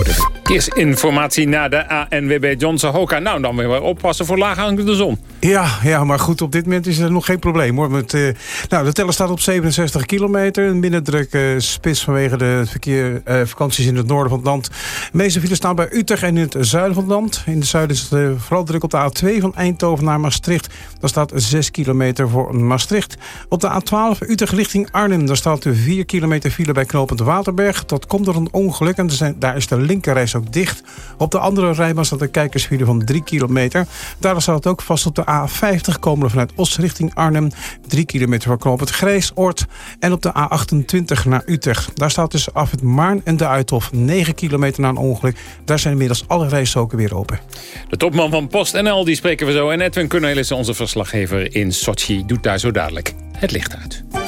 Speaker 2: Verkeersinformatie naar de ANWB Johnson Hoka. Nou, dan weer oppassen voor laaghangende zon.
Speaker 9: Ja, ja, maar goed, op dit moment is er nog geen probleem hoor. Met, eh, nou, de teller staat op 67 kilometer. Een minder drukke spits vanwege de verkeer, eh, vakanties in het noorden van het land. De meeste files staan bij Utrecht en in het zuiden van het land. In het zuiden is het eh, vooral druk op de A2 van Eindhoven naar Maastricht. Daar staat 6 kilometer voor Maastricht. Op de A12 Utrecht richting Arnhem. Daar staat 4 kilometer file bij knooppunt Waterberg. Dat komt door een ongeluk en zijn, daar is de linkerreis ook dicht. Op de andere rijbaan staat een kijkersfile van 3 kilometer. Daar staat het ook vast op de A50 komende vanuit Os richting Arnhem. 3 kilometer voor knooppunt Grijsoord. En op de A28 naar Utrecht. Daar staat tussen af het Maarn en de Uithof 9 kilometer na een ongeluk. Daar zijn inmiddels alle rijstroken weer open.
Speaker 2: De topman van PostNL, die spreken we zo. En Edwin Cornelis, onze verslaggever in Sochi, doet daar zo dadelijk het licht uit.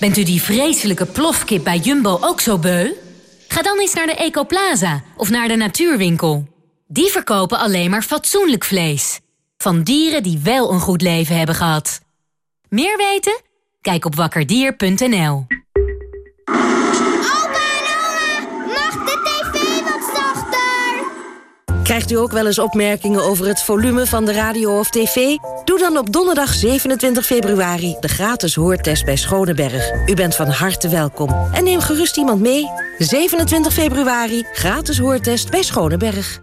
Speaker 29: Bent u die vreselijke plofkip bij Jumbo ook zo beu? Ga dan eens naar de Ecoplaza of naar de Natuurwinkel. Die verkopen alleen maar fatsoenlijk vlees. Van dieren die wel een goed leven hebben gehad. Meer weten? Kijk op wakkerdier.nl.
Speaker 32: Krijgt u ook wel eens opmerkingen over het volume van de radio of tv? Doe dan op donderdag 27 februari de gratis hoortest bij Schoneberg. U bent van harte welkom. En neem gerust iemand mee. 27 februari, gratis hoortest bij Schoneberg.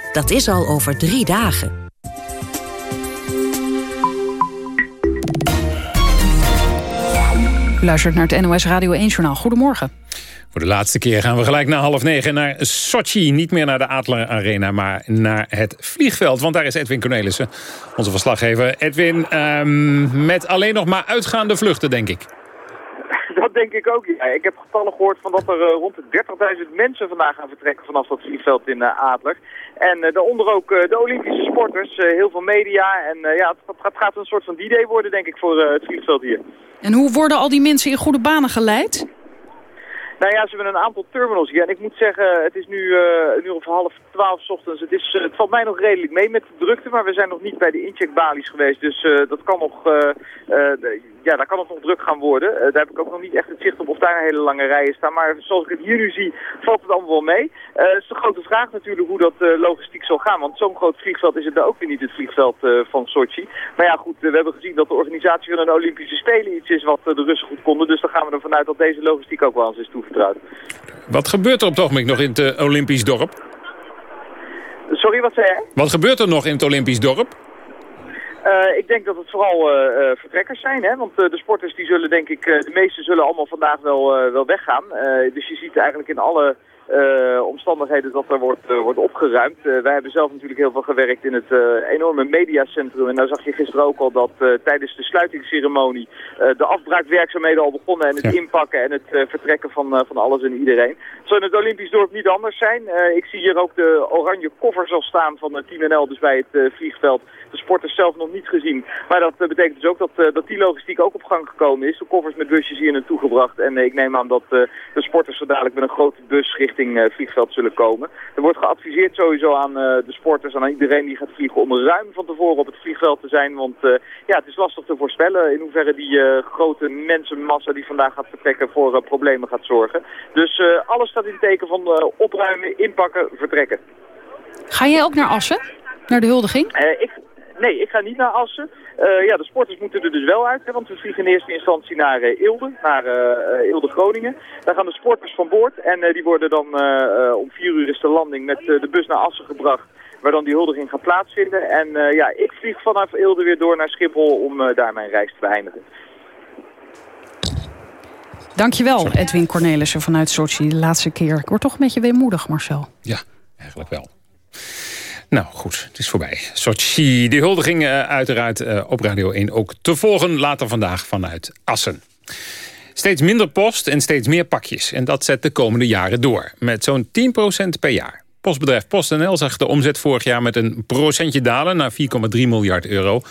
Speaker 32: Dat is al over drie dagen.
Speaker 3: U luistert naar het NOS Radio 1-journaal. Goedemorgen.
Speaker 2: Voor de laatste keer gaan we gelijk na half negen naar Sochi. Niet meer naar de Adler Arena, maar naar het vliegveld. Want daar is Edwin Cornelissen, onze verslaggever. Edwin, ehm, met alleen nog maar uitgaande vluchten, denk ik.
Speaker 34: Dat denk ik ook, ja. Ik heb getallen gehoord van dat er eh, rond de 30.000 mensen vandaag gaan vertrekken vanaf dat vliegveld in uh, Adler. En eh, daaronder ook de Olympische sporters, heel veel media. En ja, het, het, gaat een soort van D-Day worden, denk ik, voor het vliegveld hier.
Speaker 3: En hoe worden al die mensen in goede banen geleid?
Speaker 34: Nou ja, ze hebben een aantal terminals hier. En ik moet zeggen, het is nu uh, een uur of half twaalf ochtends. Het, is, uh, het valt mij nog redelijk mee met de drukte, maar we zijn nog niet bij de incheckbalies geweest. Dus uh, dat kan nog, ja, daar kan het nog druk gaan worden. daar heb ik ook nog niet echt het zicht op of daar hele lange rijen staan. Maar zoals ik het hier nu zie, valt het allemaal wel mee. het is de grote vraag natuurlijk hoe dat logistiek zal gaan. Want zo'n groot vliegveld is het daar ook weer niet, het vliegveld van Sochi. Maar ja, goed, we hebben gezien dat de organisatie van een Olympische Spelen iets is wat de Russen goed konden. Dus dan gaan we ervan uit dat deze logistiek ook wel eens is toevertrouwd.
Speaker 2: Wat gebeurt er op het ogenblik nog in het Olympisch dorp?
Speaker 34: Sorry, wat zei jij?
Speaker 2: Wat gebeurt er nog in het Olympisch dorp?
Speaker 34: Uh, ik denk dat het vooral uh, uh, vertrekkers zijn, hè? want de sporters die zullen denk ik, de meeste zullen allemaal vandaag wel, wel weggaan. dus je ziet eigenlijk in alle uh, omstandigheden dat er wordt, uh, wordt opgeruimd. Uh, wij hebben zelf natuurlijk heel veel gewerkt in het enorme mediacentrum. En daar zag je gisteren ook al dat tijdens de sluitingsceremonie de afbraakwerkzaamheden al begonnen. En het inpakken en het vertrekken van, van alles en iedereen. Zal in het Olympisch dorp niet anders zijn. ik zie hier ook de oranje koffers al staan van Team NL, dus bij het vliegveld. De sporters zelf nog niet gezien. Maar dat betekent dus ook dat, dat die logistiek ook op gang gekomen is. De koffers met busjes hier naartoe gebracht. En ik neem aan dat de sporters zo dadelijk met een grote bus richting richting vliegveld zullen komen. Er wordt geadviseerd sowieso aan de sporters en aan iedereen die gaat vliegen om ruim van tevoren op het vliegveld te zijn. Want ja, het is lastig te voorspellen in hoeverre die grote mensenmassa die vandaag gaat vertrekken voor problemen gaat zorgen. Dus alles staat in teken van opruimen, inpakken, vertrekken.
Speaker 3: Ga jij ook naar Assen? Naar de huldiging?
Speaker 34: ik, nee, ik ga niet naar Assen. Uh, ja, de sporters moeten er dus wel uit, hè, want we vliegen in eerste instantie naar uh, Eelde, naar uh, Eelde Groningen. Daar gaan de sporters van boord en die worden dan om vier uur is de landing met de bus naar Assen gebracht, waar dan die huldiging gaat plaatsvinden. En ja, ik vlieg vanaf Eelde weer door naar Schiphol om daar mijn reis te beëindigen.
Speaker 3: Dankjewel, Edwin Cornelissen vanuit Sochi. De laatste keer. Ik word toch een beetje weemoedig, Marcel.
Speaker 2: Ja, eigenlijk wel. Nou goed, het is voorbij. Sochi, de huldiging uh, uiteraard uh, op Radio 1 ook te volgen. Later vandaag vanuit Assen. Steeds minder post en steeds meer pakjes. En dat zet de komende jaren door. Met zo'n 10% per jaar. Postbedrijf PostNL zag de omzet vorig jaar met een procentje dalen... naar 4,3 miljard euro.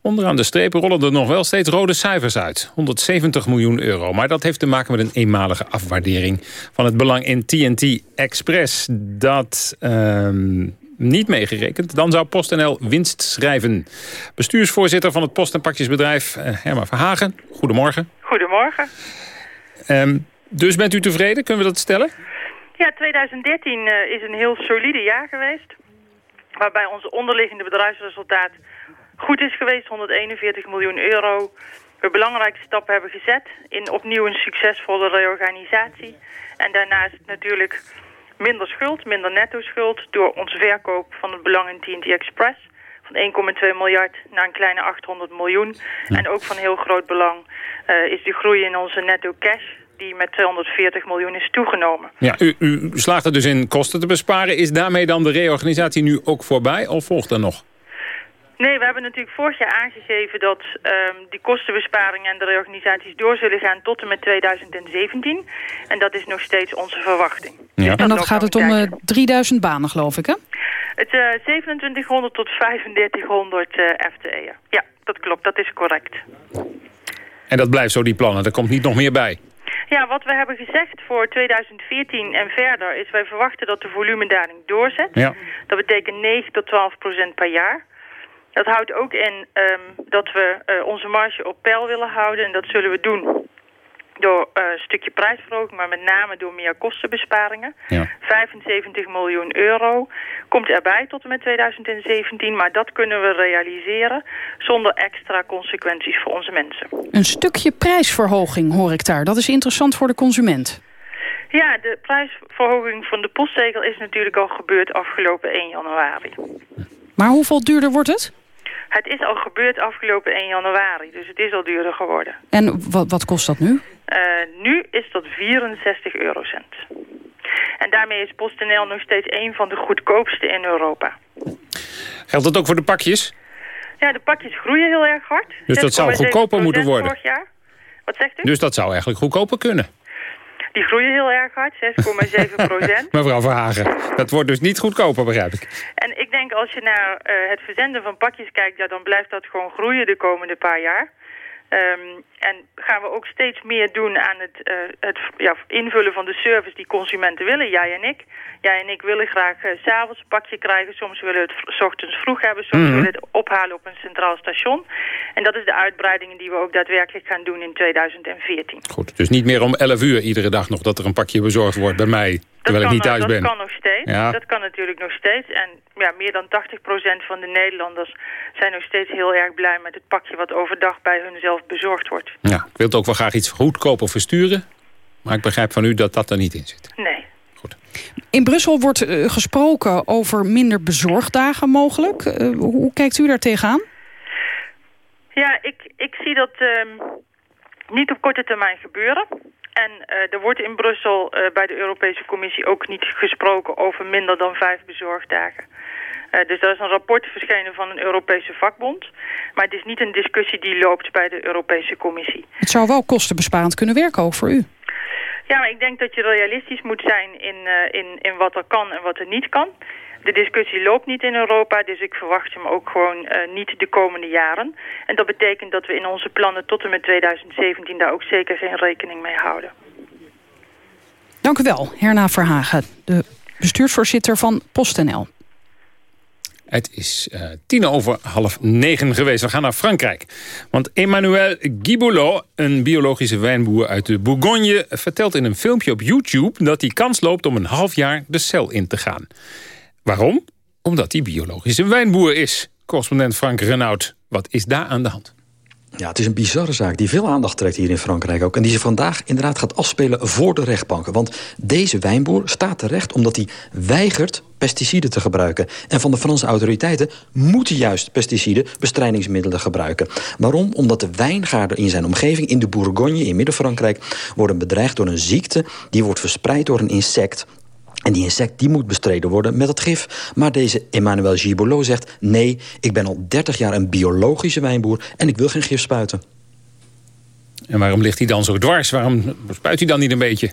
Speaker 2: Onderaan de streep rollen er nog wel steeds rode cijfers uit. 170 miljoen euro. Maar dat heeft te maken met een eenmalige afwaardering... van het belang in TNT Express. Dat... Uh, niet meegerekend. Dan zou PostNL winst schrijven. Bestuursvoorzitter van het post- en pakjesbedrijf uh, Herma Verhagen. Goedemorgen.
Speaker 35: Goedemorgen.
Speaker 2: Um, dus bent u tevreden? Kunnen we dat stellen?
Speaker 35: Ja, 2013 uh, is een heel solide jaar geweest. Waarbij ons onderliggende bedrijfsresultaat goed is geweest. 141 miljoen euro. We belangrijke stappen hebben gezet in opnieuw een succesvolle reorganisatie. En daarnaast natuurlijk minder schuld, minder netto schuld... door onze verkoop van het belang in TNT Express van 1,2 miljard naar een kleine 800 miljoen. En ook van heel groot belang uh, is de groei in onze netto cash die met 240 miljoen is toegenomen.
Speaker 2: Ja, u, u slaagt er dus in kosten te besparen. Is daarmee dan de reorganisatie nu ook voorbij of volgt er nog?
Speaker 35: Nee, we hebben natuurlijk vorig jaar aangegeven dat um, die kostenbesparingen en de reorganisaties door zullen gaan tot en met 2017. En dat is nog steeds onze verwachting.
Speaker 3: Ja. Dus en dan gaat het om uh, 3000 banen, geloof ik, hè?
Speaker 35: Het uh, 2700 tot 3500 uh, FTE'en. Ja, dat klopt, dat is correct.
Speaker 2: En dat blijft zo, die plannen? Er komt niet nog meer bij?
Speaker 35: Ja, wat we hebben gezegd voor 2014 en verder is... wij verwachten dat de volumedaling doorzet.
Speaker 2: Ja.
Speaker 35: Dat betekent 9 tot 12 procent per jaar. Dat houdt ook in um, dat we uh, onze marge op peil willen houden. En dat zullen we doen door uh, een stukje prijsverhoging, maar met name door meer kostenbesparingen.
Speaker 2: Ja.
Speaker 35: 75 miljoen euro komt erbij tot en met 2017, maar dat kunnen we realiseren zonder extra consequenties voor onze mensen.
Speaker 3: Een stukje prijsverhoging hoor ik daar. Dat is interessant voor de consument.
Speaker 35: Ja, de prijsverhoging van de postzegel is natuurlijk al gebeurd afgelopen 1 januari.
Speaker 3: Maar hoeveel duurder wordt het?
Speaker 35: Het is al gebeurd afgelopen 1 januari, dus het is al duurder geworden.
Speaker 3: En wat, wat kost dat nu?
Speaker 35: Uh, nu is dat 64 eurocent. En daarmee is PostNL nog steeds een van de goedkoopste in Europa.
Speaker 2: Geldt dat ook voor de pakjes?
Speaker 35: Ja, de pakjes groeien heel erg hard.
Speaker 2: Dus dat zou goedkoper moeten worden?
Speaker 35: Vorig jaar. Wat zegt u?
Speaker 2: Dus dat zou eigenlijk goedkoper kunnen?
Speaker 35: Die groeien heel erg hard, 6,7 procent.
Speaker 2: Mevrouw Verhagen, dat wordt dus niet goedkoper, begrijp ik.
Speaker 35: En ik denk als je naar uh, het verzenden van pakjes kijkt... Ja, dan blijft dat gewoon groeien de komende paar jaar. Um, en gaan we ook steeds meer doen aan het, uh, het ja, invullen van de service die consumenten willen, jij en ik. Jij en ik willen graag uh, s'avonds een pakje krijgen. Soms willen we het s ochtends vroeg hebben. Soms
Speaker 2: Mhm.
Speaker 35: willen we het ophalen op een centraal station. En dat is de uitbreiding die we ook daadwerkelijk gaan doen in 2014.
Speaker 2: Goed, dus niet meer om 11 uur iedere dag nog dat er een pakje bezorgd wordt bij mij, terwijl ik niet thuis
Speaker 35: dat
Speaker 2: ben.
Speaker 35: kan nog steeds.
Speaker 2: Ja.
Speaker 35: Dat kan natuurlijk nog steeds. En ja, meer dan 80% van de Nederlanders zijn nog steeds heel erg blij met het pakje wat overdag bij hunzelf bezorgd wordt.
Speaker 2: Ja, ik wil het ook wel graag iets goedkoper versturen. Maar ik begrijp van u dat dat er niet in zit.
Speaker 35: Nee.
Speaker 3: In Brussel wordt uh, gesproken over minder bezorgdagen mogelijk. Uh, hoe kijkt u daar tegenaan?
Speaker 35: Ja, ik, ik zie dat um, niet op korte termijn gebeuren. En uh, er wordt in Brussel uh, bij de Europese Commissie ook niet gesproken over minder dan vijf bezorgdagen. Uh, dus daar is een rapport verschenen van een Europese vakbond. Maar het is niet een discussie die loopt bij de Europese Commissie.
Speaker 3: Het zou wel kostenbesparend kunnen werken ook voor u.
Speaker 35: Ja, maar ik denk dat je realistisch moet zijn in, in, in wat er kan en wat er niet kan. De discussie loopt niet in Europa, dus ik verwacht hem ook gewoon uh, niet de komende jaren. En dat betekent dat we in onze plannen tot en met 2017 daar ook zeker geen rekening mee houden.
Speaker 3: Dank u wel, Herna Verhagen, de bestuursvoorzitter van PostNL.
Speaker 2: Het is uh, tien over half negen geweest. We gaan naar Frankrijk. Want Emmanuel Giboulot, een biologische wijnboer uit de Bourgogne... vertelt in een filmpje op YouTube dat hij kans loopt om een half jaar de cel in te gaan. Waarom? Omdat hij biologische wijnboer is. Correspondent Frank Renaud. Wat is daar aan de hand?
Speaker 36: Ja, het is een bizarre zaak die veel aandacht trekt hier in Frankrijk ook. En die zich vandaag inderdaad gaat afspelen voor de rechtbanken. Want deze wijnboer staat terecht omdat hij weigert pesticiden te gebruiken. En van de Franse autoriteiten moeten juist pesticiden, bestrijdingsmiddelen gebruiken. Waarom? Omdat de wijngaarden in zijn omgeving, in de Bourgogne, in Midden-Frankrijk... worden bedreigd door een ziekte die wordt verspreid door een insect... En die insect die moet bestreden worden met het gif. Maar deze Emmanuel Gibolot zegt... nee, ik ben al 30 jaar een biologische wijnboer... en ik wil geen gif spuiten.
Speaker 2: En waarom ligt hij dan zo dwars? Waarom spuit hij dan niet een beetje?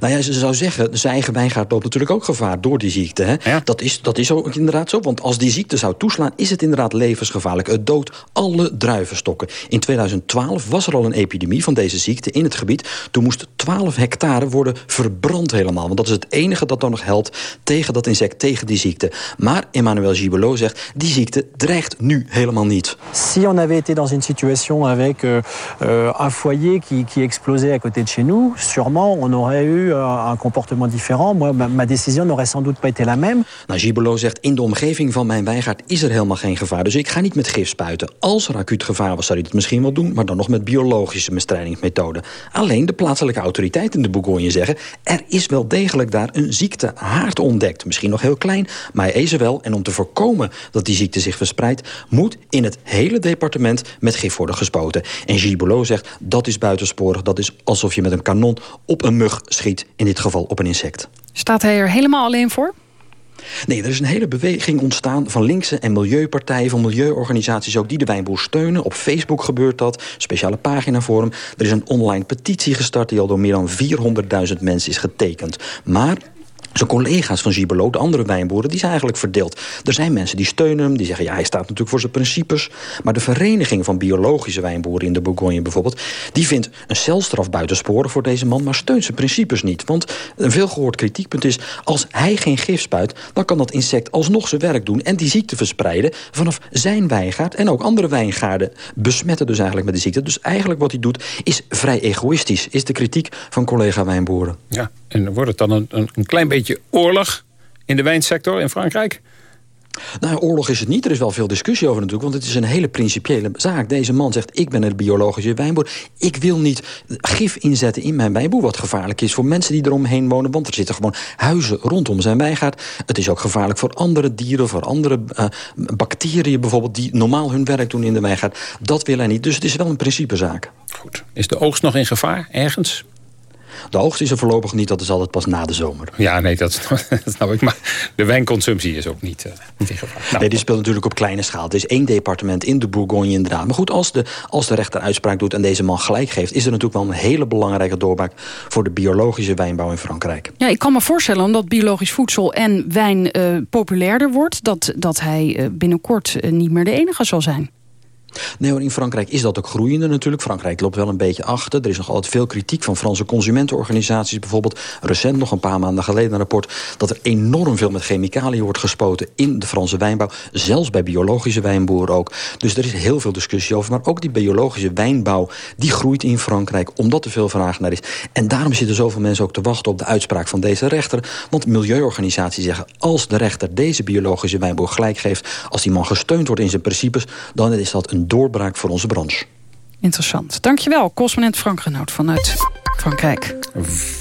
Speaker 36: Nou ja, ze zou zeggen, zijn eigen wijngaard loopt natuurlijk ook gevaar door die ziekte. Hè?
Speaker 2: Ja.
Speaker 36: Dat, is, dat is ook inderdaad zo, want als die ziekte zou toeslaan... is het inderdaad levensgevaarlijk. Het doodt alle druivenstokken. In 2012 was er al een epidemie van deze ziekte in het gebied. Toen moest 12 hectare worden verbrand helemaal. Want dat is het enige dat dan nog helpt tegen dat insect, tegen die ziekte. Maar Emmanuel Gibelot zegt, die ziekte dreigt nu helemaal niet.
Speaker 37: Si on avait été dans une situation avec euh, euh, un foyer qui, qui explosait à côté de chez nous, sûrement on aurait eu un comportement différent. Moi, ma, décision n'aurait sans doute pas été la même.
Speaker 36: Zegt, in de omgeving van mijn wijngaard is er helemaal geen gevaar. Dus ik ga niet met gif spuiten. Als er acuut gevaar was, zou hij het misschien wel doen... maar dan nog met biologische bestrijdingsmethoden. Alleen de plaatselijke autoriteiten in de Bourgogne zeggen... er is wel degelijk daar een ziektehaard ontdekt. Misschien nog heel klein, maar hij is er wel. En om te voorkomen dat die ziekte zich verspreidt... moet in het hele departement met gif worden gespoten. En Gibelot zegt, dat is buitensporig. Dat is alsof je met een kanon op een mug schiet, in dit geval op een insect.
Speaker 3: Staat hij er helemaal alleen voor?
Speaker 36: Nee, er is een hele beweging ontstaan van linkse en milieupartijen... van milieuorganisaties ook die de wijnboer steunen. Op Facebook gebeurt dat, speciale pagina voor hem. Er is een online petitie gestart die al door meer dan 400.000 mensen is getekend. Maar zijn collega's van Gibelo, de andere wijnboeren, die zijn eigenlijk verdeeld. Er zijn mensen die steunen hem, die zeggen... ja, hij staat natuurlijk voor zijn principes. Maar de vereniging van biologische wijnboeren in de Bourgogne bijvoorbeeld... die vindt een celstraf buitensporen voor deze man... maar steunt zijn principes niet. Want een veelgehoord kritiekpunt is... als hij geen gif spuit, dan kan dat insect alsnog zijn werk doen... en die ziekte verspreiden vanaf zijn wijngaard... en ook andere wijngaarden besmetten dus eigenlijk met de ziekte. Dus eigenlijk wat hij doet is vrij egoïstisch... is de kritiek van collega wijnboeren.
Speaker 2: Ja, en wordt het dan een, een, klein beetje oorlog in de wijnsector in Frankrijk?
Speaker 36: Nou, oorlog is het niet. Er is wel veel discussie over natuurlijk. Want het is een hele principiële zaak. Deze man zegt, ik ben een biologische wijnboer. Ik wil niet gif inzetten in mijn wijnboer. Wat gevaarlijk is voor mensen die eromheen wonen. Want er zitten gewoon huizen rondom zijn wijngaard. Het is ook gevaarlijk voor andere dieren. Voor andere uh, bacteriën bijvoorbeeld. Die normaal hun werk doen in de wijngaard. Dat wil hij niet. Dus het is wel een principezaak.
Speaker 2: Goed. Is de oogst nog in gevaar ergens?
Speaker 36: De oogst is er voorlopig niet, dat is altijd pas na de zomer.
Speaker 2: Ja, nee, dat, dat snap ik. Maar de wijnconsumptie is ook niet, uh, niet in gevaar.
Speaker 36: Nou, nee, die speelt natuurlijk op kleine schaal. Het is één departement in de Bourgogne inderdaad. Maar goed, als de, als de rechter uitspraak doet en deze man gelijk geeft... is er natuurlijk wel een hele belangrijke doorbraak... voor de biologische wijnbouw in Frankrijk.
Speaker 3: Ja, ik kan me voorstellen, omdat biologisch voedsel en wijn uh, populairder wordt... dat, dat hij uh, binnenkort niet meer de enige zal zijn.
Speaker 36: Nee, in Frankrijk is dat ook groeiende natuurlijk. Frankrijk loopt wel een beetje achter. Er is nog altijd veel kritiek van Franse consumentenorganisaties. Bijvoorbeeld recent, nog een paar maanden geleden, een rapport... dat er enorm veel met chemicaliën wordt gespoten in de Franse wijnbouw. Zelfs bij biologische wijnboeren ook. Dus er is heel veel discussie over. Maar ook die biologische wijnbouw, die groeit in Frankrijk... omdat er veel vraag naar is. En daarom zitten zoveel mensen ook te wachten op de uitspraak van deze rechter. Want milieuorganisaties zeggen... als de rechter deze biologische wijnboer gelijk geeft... als die man gesteund wordt in zijn principes... dan is dat een doorbraak voor onze branche.
Speaker 3: Interessant. Dankjewel, correspondent Frank Renaud vanuit Frankrijk.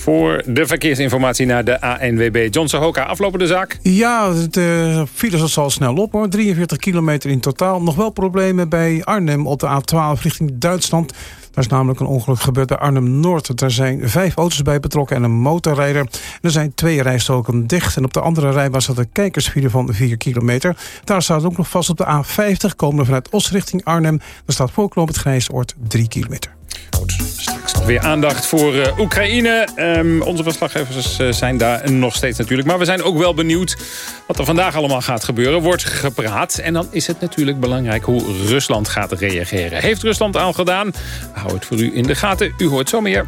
Speaker 2: Voor de verkeersinformatie naar de ANWB. John Sahoka, aflopen de zaak?
Speaker 9: Ja, de files zal snel op hoor. 43 kilometer in totaal. Nog wel problemen bij Arnhem op de A12 richting Duitsland. Daar is namelijk een ongeluk gebeurd bij Arnhem-Noord. Er zijn vijf auto's bij betrokken en een motorrijder. Er zijn twee rijstroken dicht. En op de andere rijbaan staat een kijkersfile van 4 kilometer. Daar staat ook nog vast op de A50, komende vanuit Os richting Arnhem. Daar staat voorknopend Grijsoord 3 kilometer.
Speaker 2: Goed, weer aandacht voor uh, Oekraïne. Um, onze verslaggevers uh, zijn daar nog steeds natuurlijk. Maar we zijn ook wel benieuwd wat er vandaag allemaal gaat gebeuren. Wordt gepraat. En dan is het natuurlijk belangrijk hoe Rusland gaat reageren. Heeft Rusland al gedaan? Hou het voor u in de gaten. U hoort zo meer.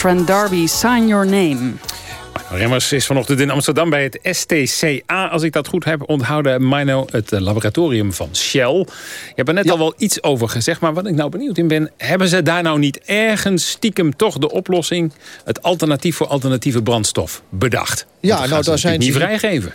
Speaker 3: Trent D'Arby, Sign Your Name.
Speaker 2: Remmers is vanochtend in Amsterdam bij het STCA. Als ik dat goed heb onthouden, Mino, het eh, laboratorium van Shell. Je hebt er net al wel iets over gezegd, maar wat ik nou benieuwd in ben... hebben ze daar nou niet ergens stiekem toch de oplossing... het alternatief voor alternatieve brandstof bedacht?
Speaker 28: Ja, nou daar zijn
Speaker 2: niet
Speaker 28: ze...
Speaker 2: vrijgeven.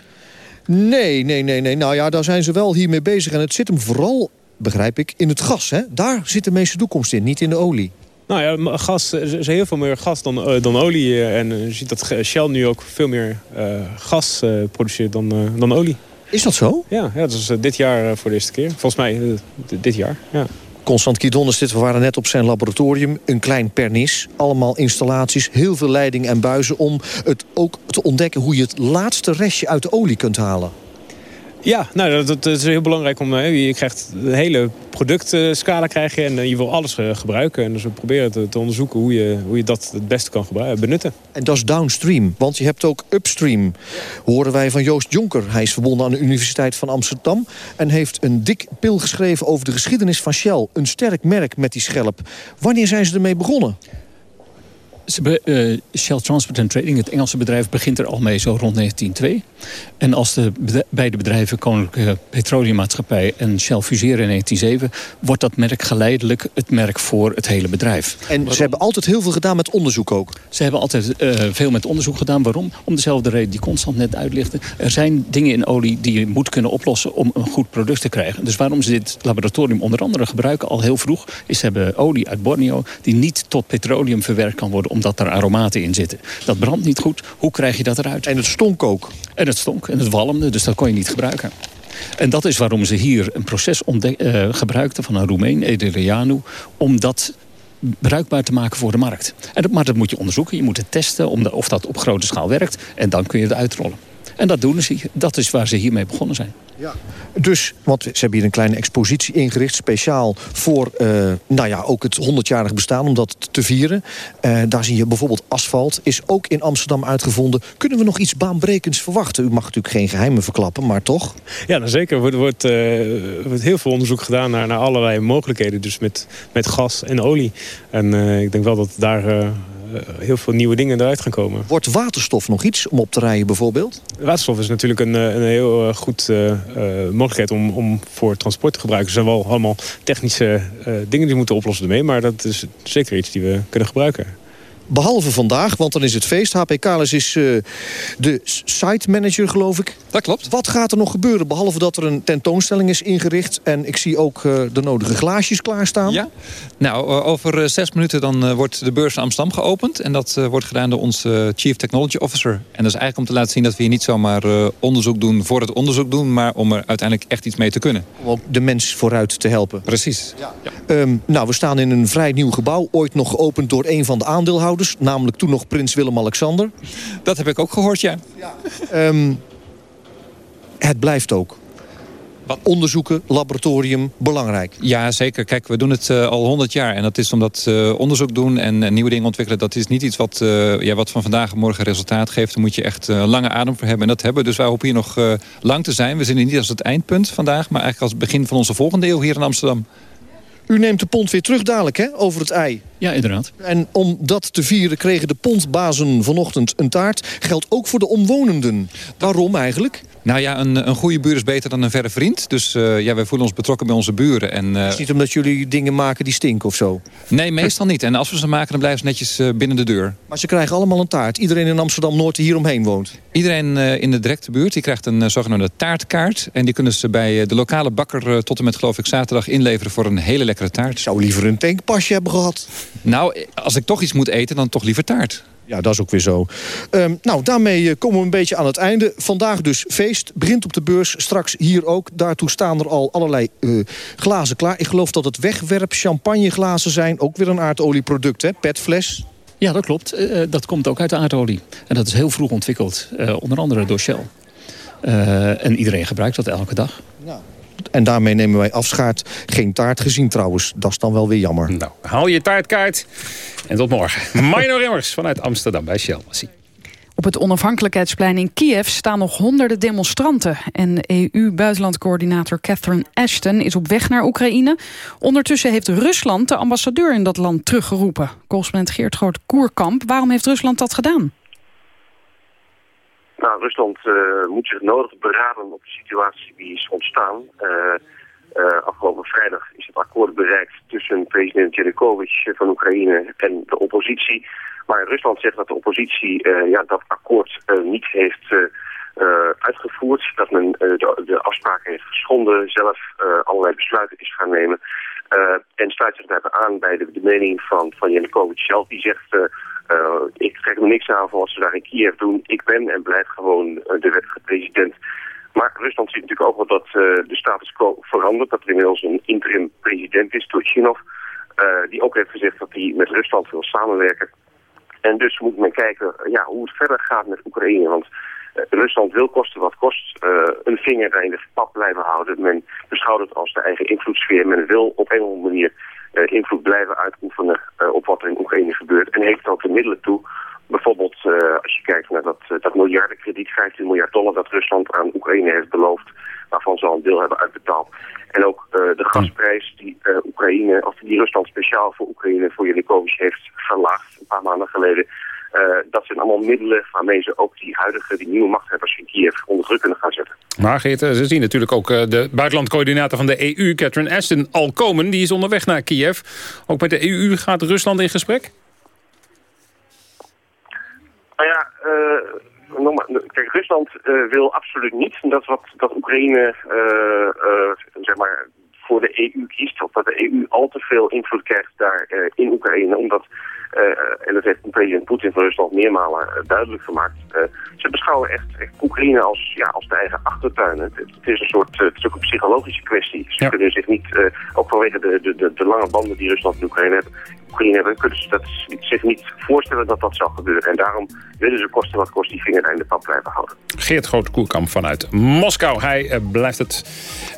Speaker 28: Nee, nee, nee, nee. Nou ja, daar zijn ze wel hiermee bezig. En het zit hem vooral, begrijp ik, in het gas. Hè? Daar zit de meeste toekomst in, niet in de olie.
Speaker 38: Nou ja, gas, er is heel veel meer gas dan, eh, dan olie. eh, En je ziet dat Shell nu ook veel meer eh, gas eh, produceert dan, eh, dan olie.
Speaker 28: Is dat zo?
Speaker 38: Ja, ja dat is eh, dit jaar eh, voor de eerste keer. Volgens mij eh, dit jaar, ja.
Speaker 28: Constant dit. We waren net op zijn laboratorium. Een klein pernis. Allemaal installaties. Heel veel leidingen en buizen. Om het ook te ontdekken hoe je het laatste restje uit de olie kunt halen.
Speaker 38: Ja, nou, dat, dat is heel belangrijk. om eh, Je krijgt een hele productscala krijg je, en eh, je wil alles eh, gebruiken. En dus we proberen te, te onderzoeken hoe je, hoe je dat het beste kan gebruiken, benutten.
Speaker 28: En dat is downstream, want je hebt ook upstream. Horen wij van Joost Jonker. Hij is verbonden aan de Universiteit van Amsterdam... en heeft een dik pil geschreven over de geschiedenis van Shell. Een sterk merk met die schelp. Wanneer zijn ze ermee begonnen?
Speaker 39: Eh, Shell Transport and Trading, het Engelse bedrijf, begint er al mee zo rond 1902. En als de beide bedrijven, Koninklijke Petroleummaatschappij en Shell fuseren in 1907, wordt dat merk geleidelijk het merk voor het hele bedrijf.
Speaker 28: En ze hebben altijd heel veel gedaan met onderzoek ook.
Speaker 39: Ze hebben altijd eh, veel met onderzoek gedaan. Waarom? Om dezelfde reden die Constant net uitlichtte. Er zijn dingen in olie die je moet kunnen oplossen om een goed product te krijgen. Dus waarom ze dit laboratorium onder andere gebruiken al heel vroeg... is ze hebben olie uit Borneo die niet tot petroleum verwerkt kan worden... omdat er aromaten in zitten. Dat brandt niet goed. Hoe krijg je dat eruit?
Speaker 28: En het stonk ook.
Speaker 39: En het stonk en het walmde, dus dat kon je niet gebruiken. En dat is waarom ze hier een proces eh, gebruikten van een Roemeen, Edeleanu... om dat bruikbaar te maken voor de markt. En dat, maar dat moet je onderzoeken, je moet het testen om de- of dat op grote schaal werkt. En dan kun je het uitrollen. En dat doen ze. Dat is waar ze hiermee begonnen zijn.
Speaker 28: Dus, want ze hebben hier een kleine expositie ingericht... speciaal voor eh, nou ja, ook het 100-jarig bestaan, om dat te vieren. Eh, daar zie je bijvoorbeeld asfalt, is ook in Amsterdam uitgevonden. Kunnen we nog iets baanbrekends verwachten? U mag natuurlijk geen geheimen verklappen, maar toch?
Speaker 38: Ja, nou zeker. Er wordt, wordt, eh, er wordt heel veel onderzoek gedaan naar, naar allerlei mogelijkheden. Dus met, met gas en olie. En eh, ik denk wel dat daar eh, heel veel nieuwe dingen eruit gaan komen.
Speaker 28: Wordt waterstof nog iets om op te rijden bijvoorbeeld?
Speaker 38: Waterstof is natuurlijk een, eh, een heel eh, goed eh, eh, mogelijkheid om, om voor transport te gebruiken. Er zijn wel allemaal technische eh, dingen die we moeten oplossen ermee. Maar dat is zeker iets die we kunnen gebruiken.
Speaker 28: Behalve vandaag, want dan is het feest. HP Kalis is eh, de site manager, geloof ik.
Speaker 40: Dat klopt.
Speaker 28: Wat gaat er nog gebeuren, behalve dat er een tentoonstelling is ingericht... en ik zie ook eh, de nodige glaasjes klaarstaan?
Speaker 40: Ja. Nou, eh, over zes minuten dan wordt de beurs in Amsterdam geopend. En dat wordt gedaan door onze Chief Technology Officer. En dat is eigenlijk om te laten zien dat we hier niet zomaar onderzoek doen voor het onderzoek doen... maar om er uiteindelijk echt iets mee te kunnen.
Speaker 28: Om ook de mens vooruit te helpen.
Speaker 40: Precies.
Speaker 28: Ehm, nou, we staan in een vrij nieuw gebouw. Ooit nog geopend door een van de aandeelhouders. Namelijk toen nog prins Willem-Alexander.
Speaker 40: Dat heb ik ook gehoord, ja.
Speaker 28: Ehm, het blijft ook. Onderzoeken, laboratorium, belangrijk.
Speaker 40: Ja, zeker. Kijk, we doen het eh, al 100 jaar. En dat is omdat eh, onderzoek doen en eh, nieuwe dingen ontwikkelen... dat is niet iets wat, ja, wat van vandaag en morgen resultaat geeft. Daar moet je echt lange adem voor hebben. En dat hebben we. Dus wij hopen hier nog lang te zijn. We zien hier niet als het eindpunt vandaag... maar eigenlijk als het begin van onze volgende eeuw hier in Amsterdam.
Speaker 28: U neemt de pont weer terug dadelijk, hè, over het ei.
Speaker 39: Ja, inderdaad.
Speaker 28: En om dat te vieren kregen de pontbazen vanochtend een taart. Geldt ook voor de omwonenden. Waarom eigenlijk?
Speaker 40: Nou ja, een, een goede buur is beter dan een verre vriend. Dus eh, ja, wij voelen ons betrokken bij onze buren. En, eh,
Speaker 28: Het is niet omdat jullie dingen maken die stinken of zo.
Speaker 40: Nee, meestal niet. En als we ze maken, dan blijven ze netjes eh, binnen de deur.
Speaker 28: Maar ze krijgen allemaal een taart. Iedereen in Amsterdam-Noord die hier omheen woont.
Speaker 40: Iedereen in de directe buurt die krijgt een zogenaamde taartkaart. En die kunnen ze bij de lokale bakker tot en met geloof ik zaterdag inleveren voor een hele lekkere taart.
Speaker 28: Zou liever een tankpasje hebben gehad.
Speaker 40: Nou, als ik toch iets moet eten, dan toch liever taart.
Speaker 28: Ja, dat is ook weer zo. Ehm, nou, daarmee eh, komen we een beetje aan het einde. Vandaag dus feest. Begint op de beurs. Straks hier ook. Daartoe staan er al allerlei eh, glazen klaar. Ik geloof dat het wegwerp champagneglazen zijn. Ook weer een aardolieproduct, hè? Petfles.
Speaker 39: Ja, dat klopt. Eh, dat komt ook uit de aardolie. En dat is heel vroeg ontwikkeld. onder andere door Shell. En iedereen gebruikt dat elke dag.
Speaker 28: En daarmee nemen wij afschaart. Geen taart gezien trouwens. Dat is dan wel weer jammer.
Speaker 2: Nou, haal je taartkaart. En tot morgen. Mino Remmers vanuit Amsterdam bij Shell.
Speaker 3: Op het onafhankelijkheidsplein in Kiev staan nog honderden demonstranten. En EU-buitenlandcoördinator Catherine Ashton is op weg naar Oekraïne. Ondertussen heeft Rusland de ambassadeur in dat land teruggeroepen. Correspondent Geert Groot-Koerkamp, waarom heeft Rusland dat gedaan?
Speaker 41: Nou, Rusland uh, moet zich nodig beraden op de situatie die is ontstaan. Uh, uh, afgelopen vrijdag is het akkoord bereikt tussen president Yanukovych van Oekraïne en de oppositie. Maar Rusland zegt dat de oppositie ja, dat akkoord niet heeft uitgevoerd. Dat men de, afspraken heeft geschonden, zelf allerlei besluiten is gaan nemen. en sluit zich daarbij aan bij de, de mening van, van Yanukovych zelf. Die zegt uh, ik trek me niks aan van wat ze daar in Kiev doen. Ik ben en blijf gewoon uh, de wettige president. Maar Rusland ziet natuurlijk ook wel dat uh, de status quo verandert. Dat er inmiddels een interim president is, Turchinov. die ook heeft gezegd dat hij met Rusland wil samenwerken. En dus moet men kijken ja, hoe het verder gaat met Oekraïne. Want Rusland wil kosten wat kost een vinger in de pap blijven houden. Men beschouwt het als de eigen invloedssfeer. Men wil op een of andere manier invloed blijven uitoefenen op wat er in Oekraïne gebeurt. En heeft ook de middelen toe. Bijvoorbeeld uh, als je kijkt naar dat, dat miljardenkrediet, 15 miljard dollar dat Rusland aan Oekraïne heeft beloofd. Waarvan ze al een deel hebben uitbetaald. En ook de gasprijs die Oekraïne, of die Rusland speciaal voor Oekraïne, voor Yanukovych heeft verlaagd een paar maanden geleden. Uh, dat zijn allemaal middelen waarmee ze ook die huidige, die nieuwe machthebbers in Kiev onder druk kunnen gaan zetten.
Speaker 2: Maar Geert, ze zien natuurlijk ook de buitenlandcoördinator van de EU, Catherine Ashton, al komen. Die is onderweg naar Kiev. Ook met de EU gaat Rusland in gesprek?
Speaker 41: Nou ja, uh, kijk, Rusland wil absoluut niet dat, wat, dat Oekraïne zeg maar, voor de EU kiest. Of dat de EU al te veel invloed krijgt daar in Oekraïne. Omdat uh, en dat heeft president Poetin van Rusland meermalen uh, duidelijk gemaakt. Uh, ze beschouwen echt, echt Oekraïne als, ja, als de eigen achtertuin. Het, het, is een soort het is ook een psychologische kwestie. Ze kunnen zich niet, ook vanwege de, de, de, de, lange banden die Rusland en Oekraïne hebben, Oekraïne hebben, kunnen ze dat, zich niet voorstellen dat dat zal gebeuren. En daarom willen ze kosten wat kost die vinger in de pap blijven houden.
Speaker 2: Geert Groot-Koerkamp vanuit Moskou. Hij blijft het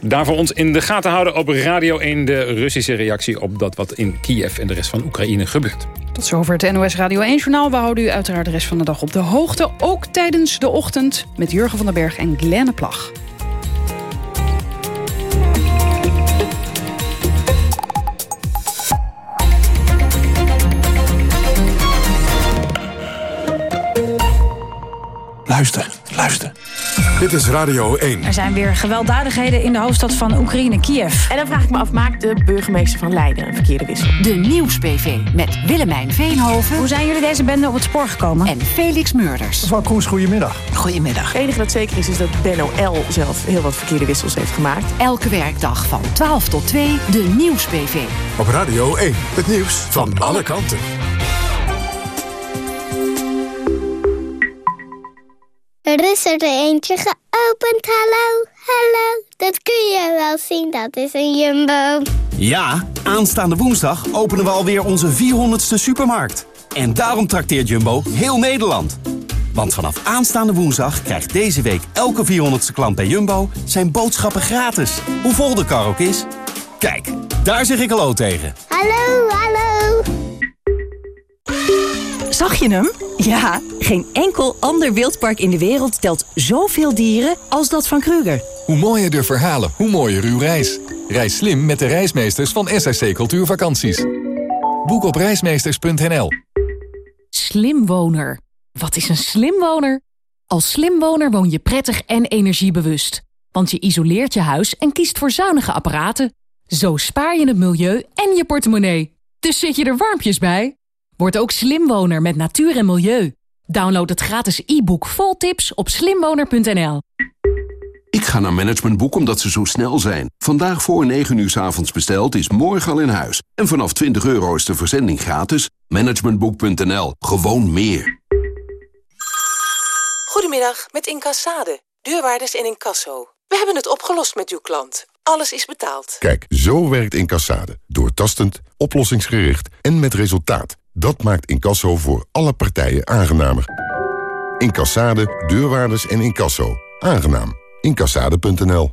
Speaker 2: daar voor ons in de gaten houden op Radio 1. De Russische reactie op dat wat in Kiev en de rest van Oekraïne gebeurt.
Speaker 3: Tot zover het NOS Radio 1-journaal. We houden u uiteraard de rest van de dag op de hoogte. Ook tijdens de ochtend met Jurgen van den Berg en Glenne Plag.
Speaker 42: Luister, luister. Dit is Radio 1.
Speaker 43: Er zijn weer gewelddadigheden in de hoofdstad van Oekraïne, Kiev.
Speaker 44: En dan vraag ik me af, maakt de burgemeester van Leiden een verkeerde wissel?
Speaker 45: De Nieuws-PV met Willemijn Veenhoven.
Speaker 43: Hoe zijn jullie deze bende op het spoor gekomen?
Speaker 45: En Felix Meurders.
Speaker 46: Mevrouw Kroes, goedemiddag.
Speaker 45: Goedemiddag.
Speaker 44: Het enige dat zeker is, is dat Benno L. zelf heel wat verkeerde wissels heeft gemaakt.
Speaker 45: Elke werkdag van 12 tot 2, de Nieuws-PV.
Speaker 42: Op Radio 1, het nieuws van alle kanten.
Speaker 47: Er is er eentje geopend, hallo, hallo. Dat kun je wel zien, dat is een jumbo.
Speaker 48: Ja, aanstaande woensdag openen we alweer onze 400ste supermarkt. En daarom trakteert Jumbo heel Nederland. Want vanaf aanstaande woensdag krijgt deze week elke 400ste klant bij Jumbo... zijn boodschappen gratis, hoe vol de kar ook is. Kijk, daar zeg ik hallo tegen.
Speaker 47: Hallo, hallo.
Speaker 29: Zag je hem? Ja, geen enkel ander wildpark in de wereld telt zoveel dieren als dat van Kruger.
Speaker 49: Hoe mooier de verhalen, hoe mooier uw reis. Reis slim met de reismeesters van SSC Cultuurvakanties. Boek op reismeesters.nl
Speaker 29: Slimwoner. Wat is een slimwoner? Als slimwoner woon je prettig en energiebewust. Want je isoleert je huis en kiest voor zuinige apparaten. Zo spaar je het milieu en je portemonnee. Dus zit je er warmpjes bij? Word ook slimwoner met natuur en milieu. Download het gratis e-book vol tips op slimwoner.nl.
Speaker 50: Ik ga naar Managementboek omdat ze zo snel zijn. Vandaag voor 9 uur s avonds besteld is morgen al in huis. En vanaf 20 euro is de verzending gratis. Managementboek.nl. Gewoon meer.
Speaker 51: Goedemiddag, met Incassade. Deurwaarders en incasso. We hebben het opgelost met uw klant. Alles is betaald.
Speaker 42: Kijk, zo werkt Incassade. Doortastend, oplossingsgericht en met resultaat. Dat maakt incasso voor alle partijen aangenamer. Incassade, deurwaarders en incasso. Aangenaam. Incassade.nl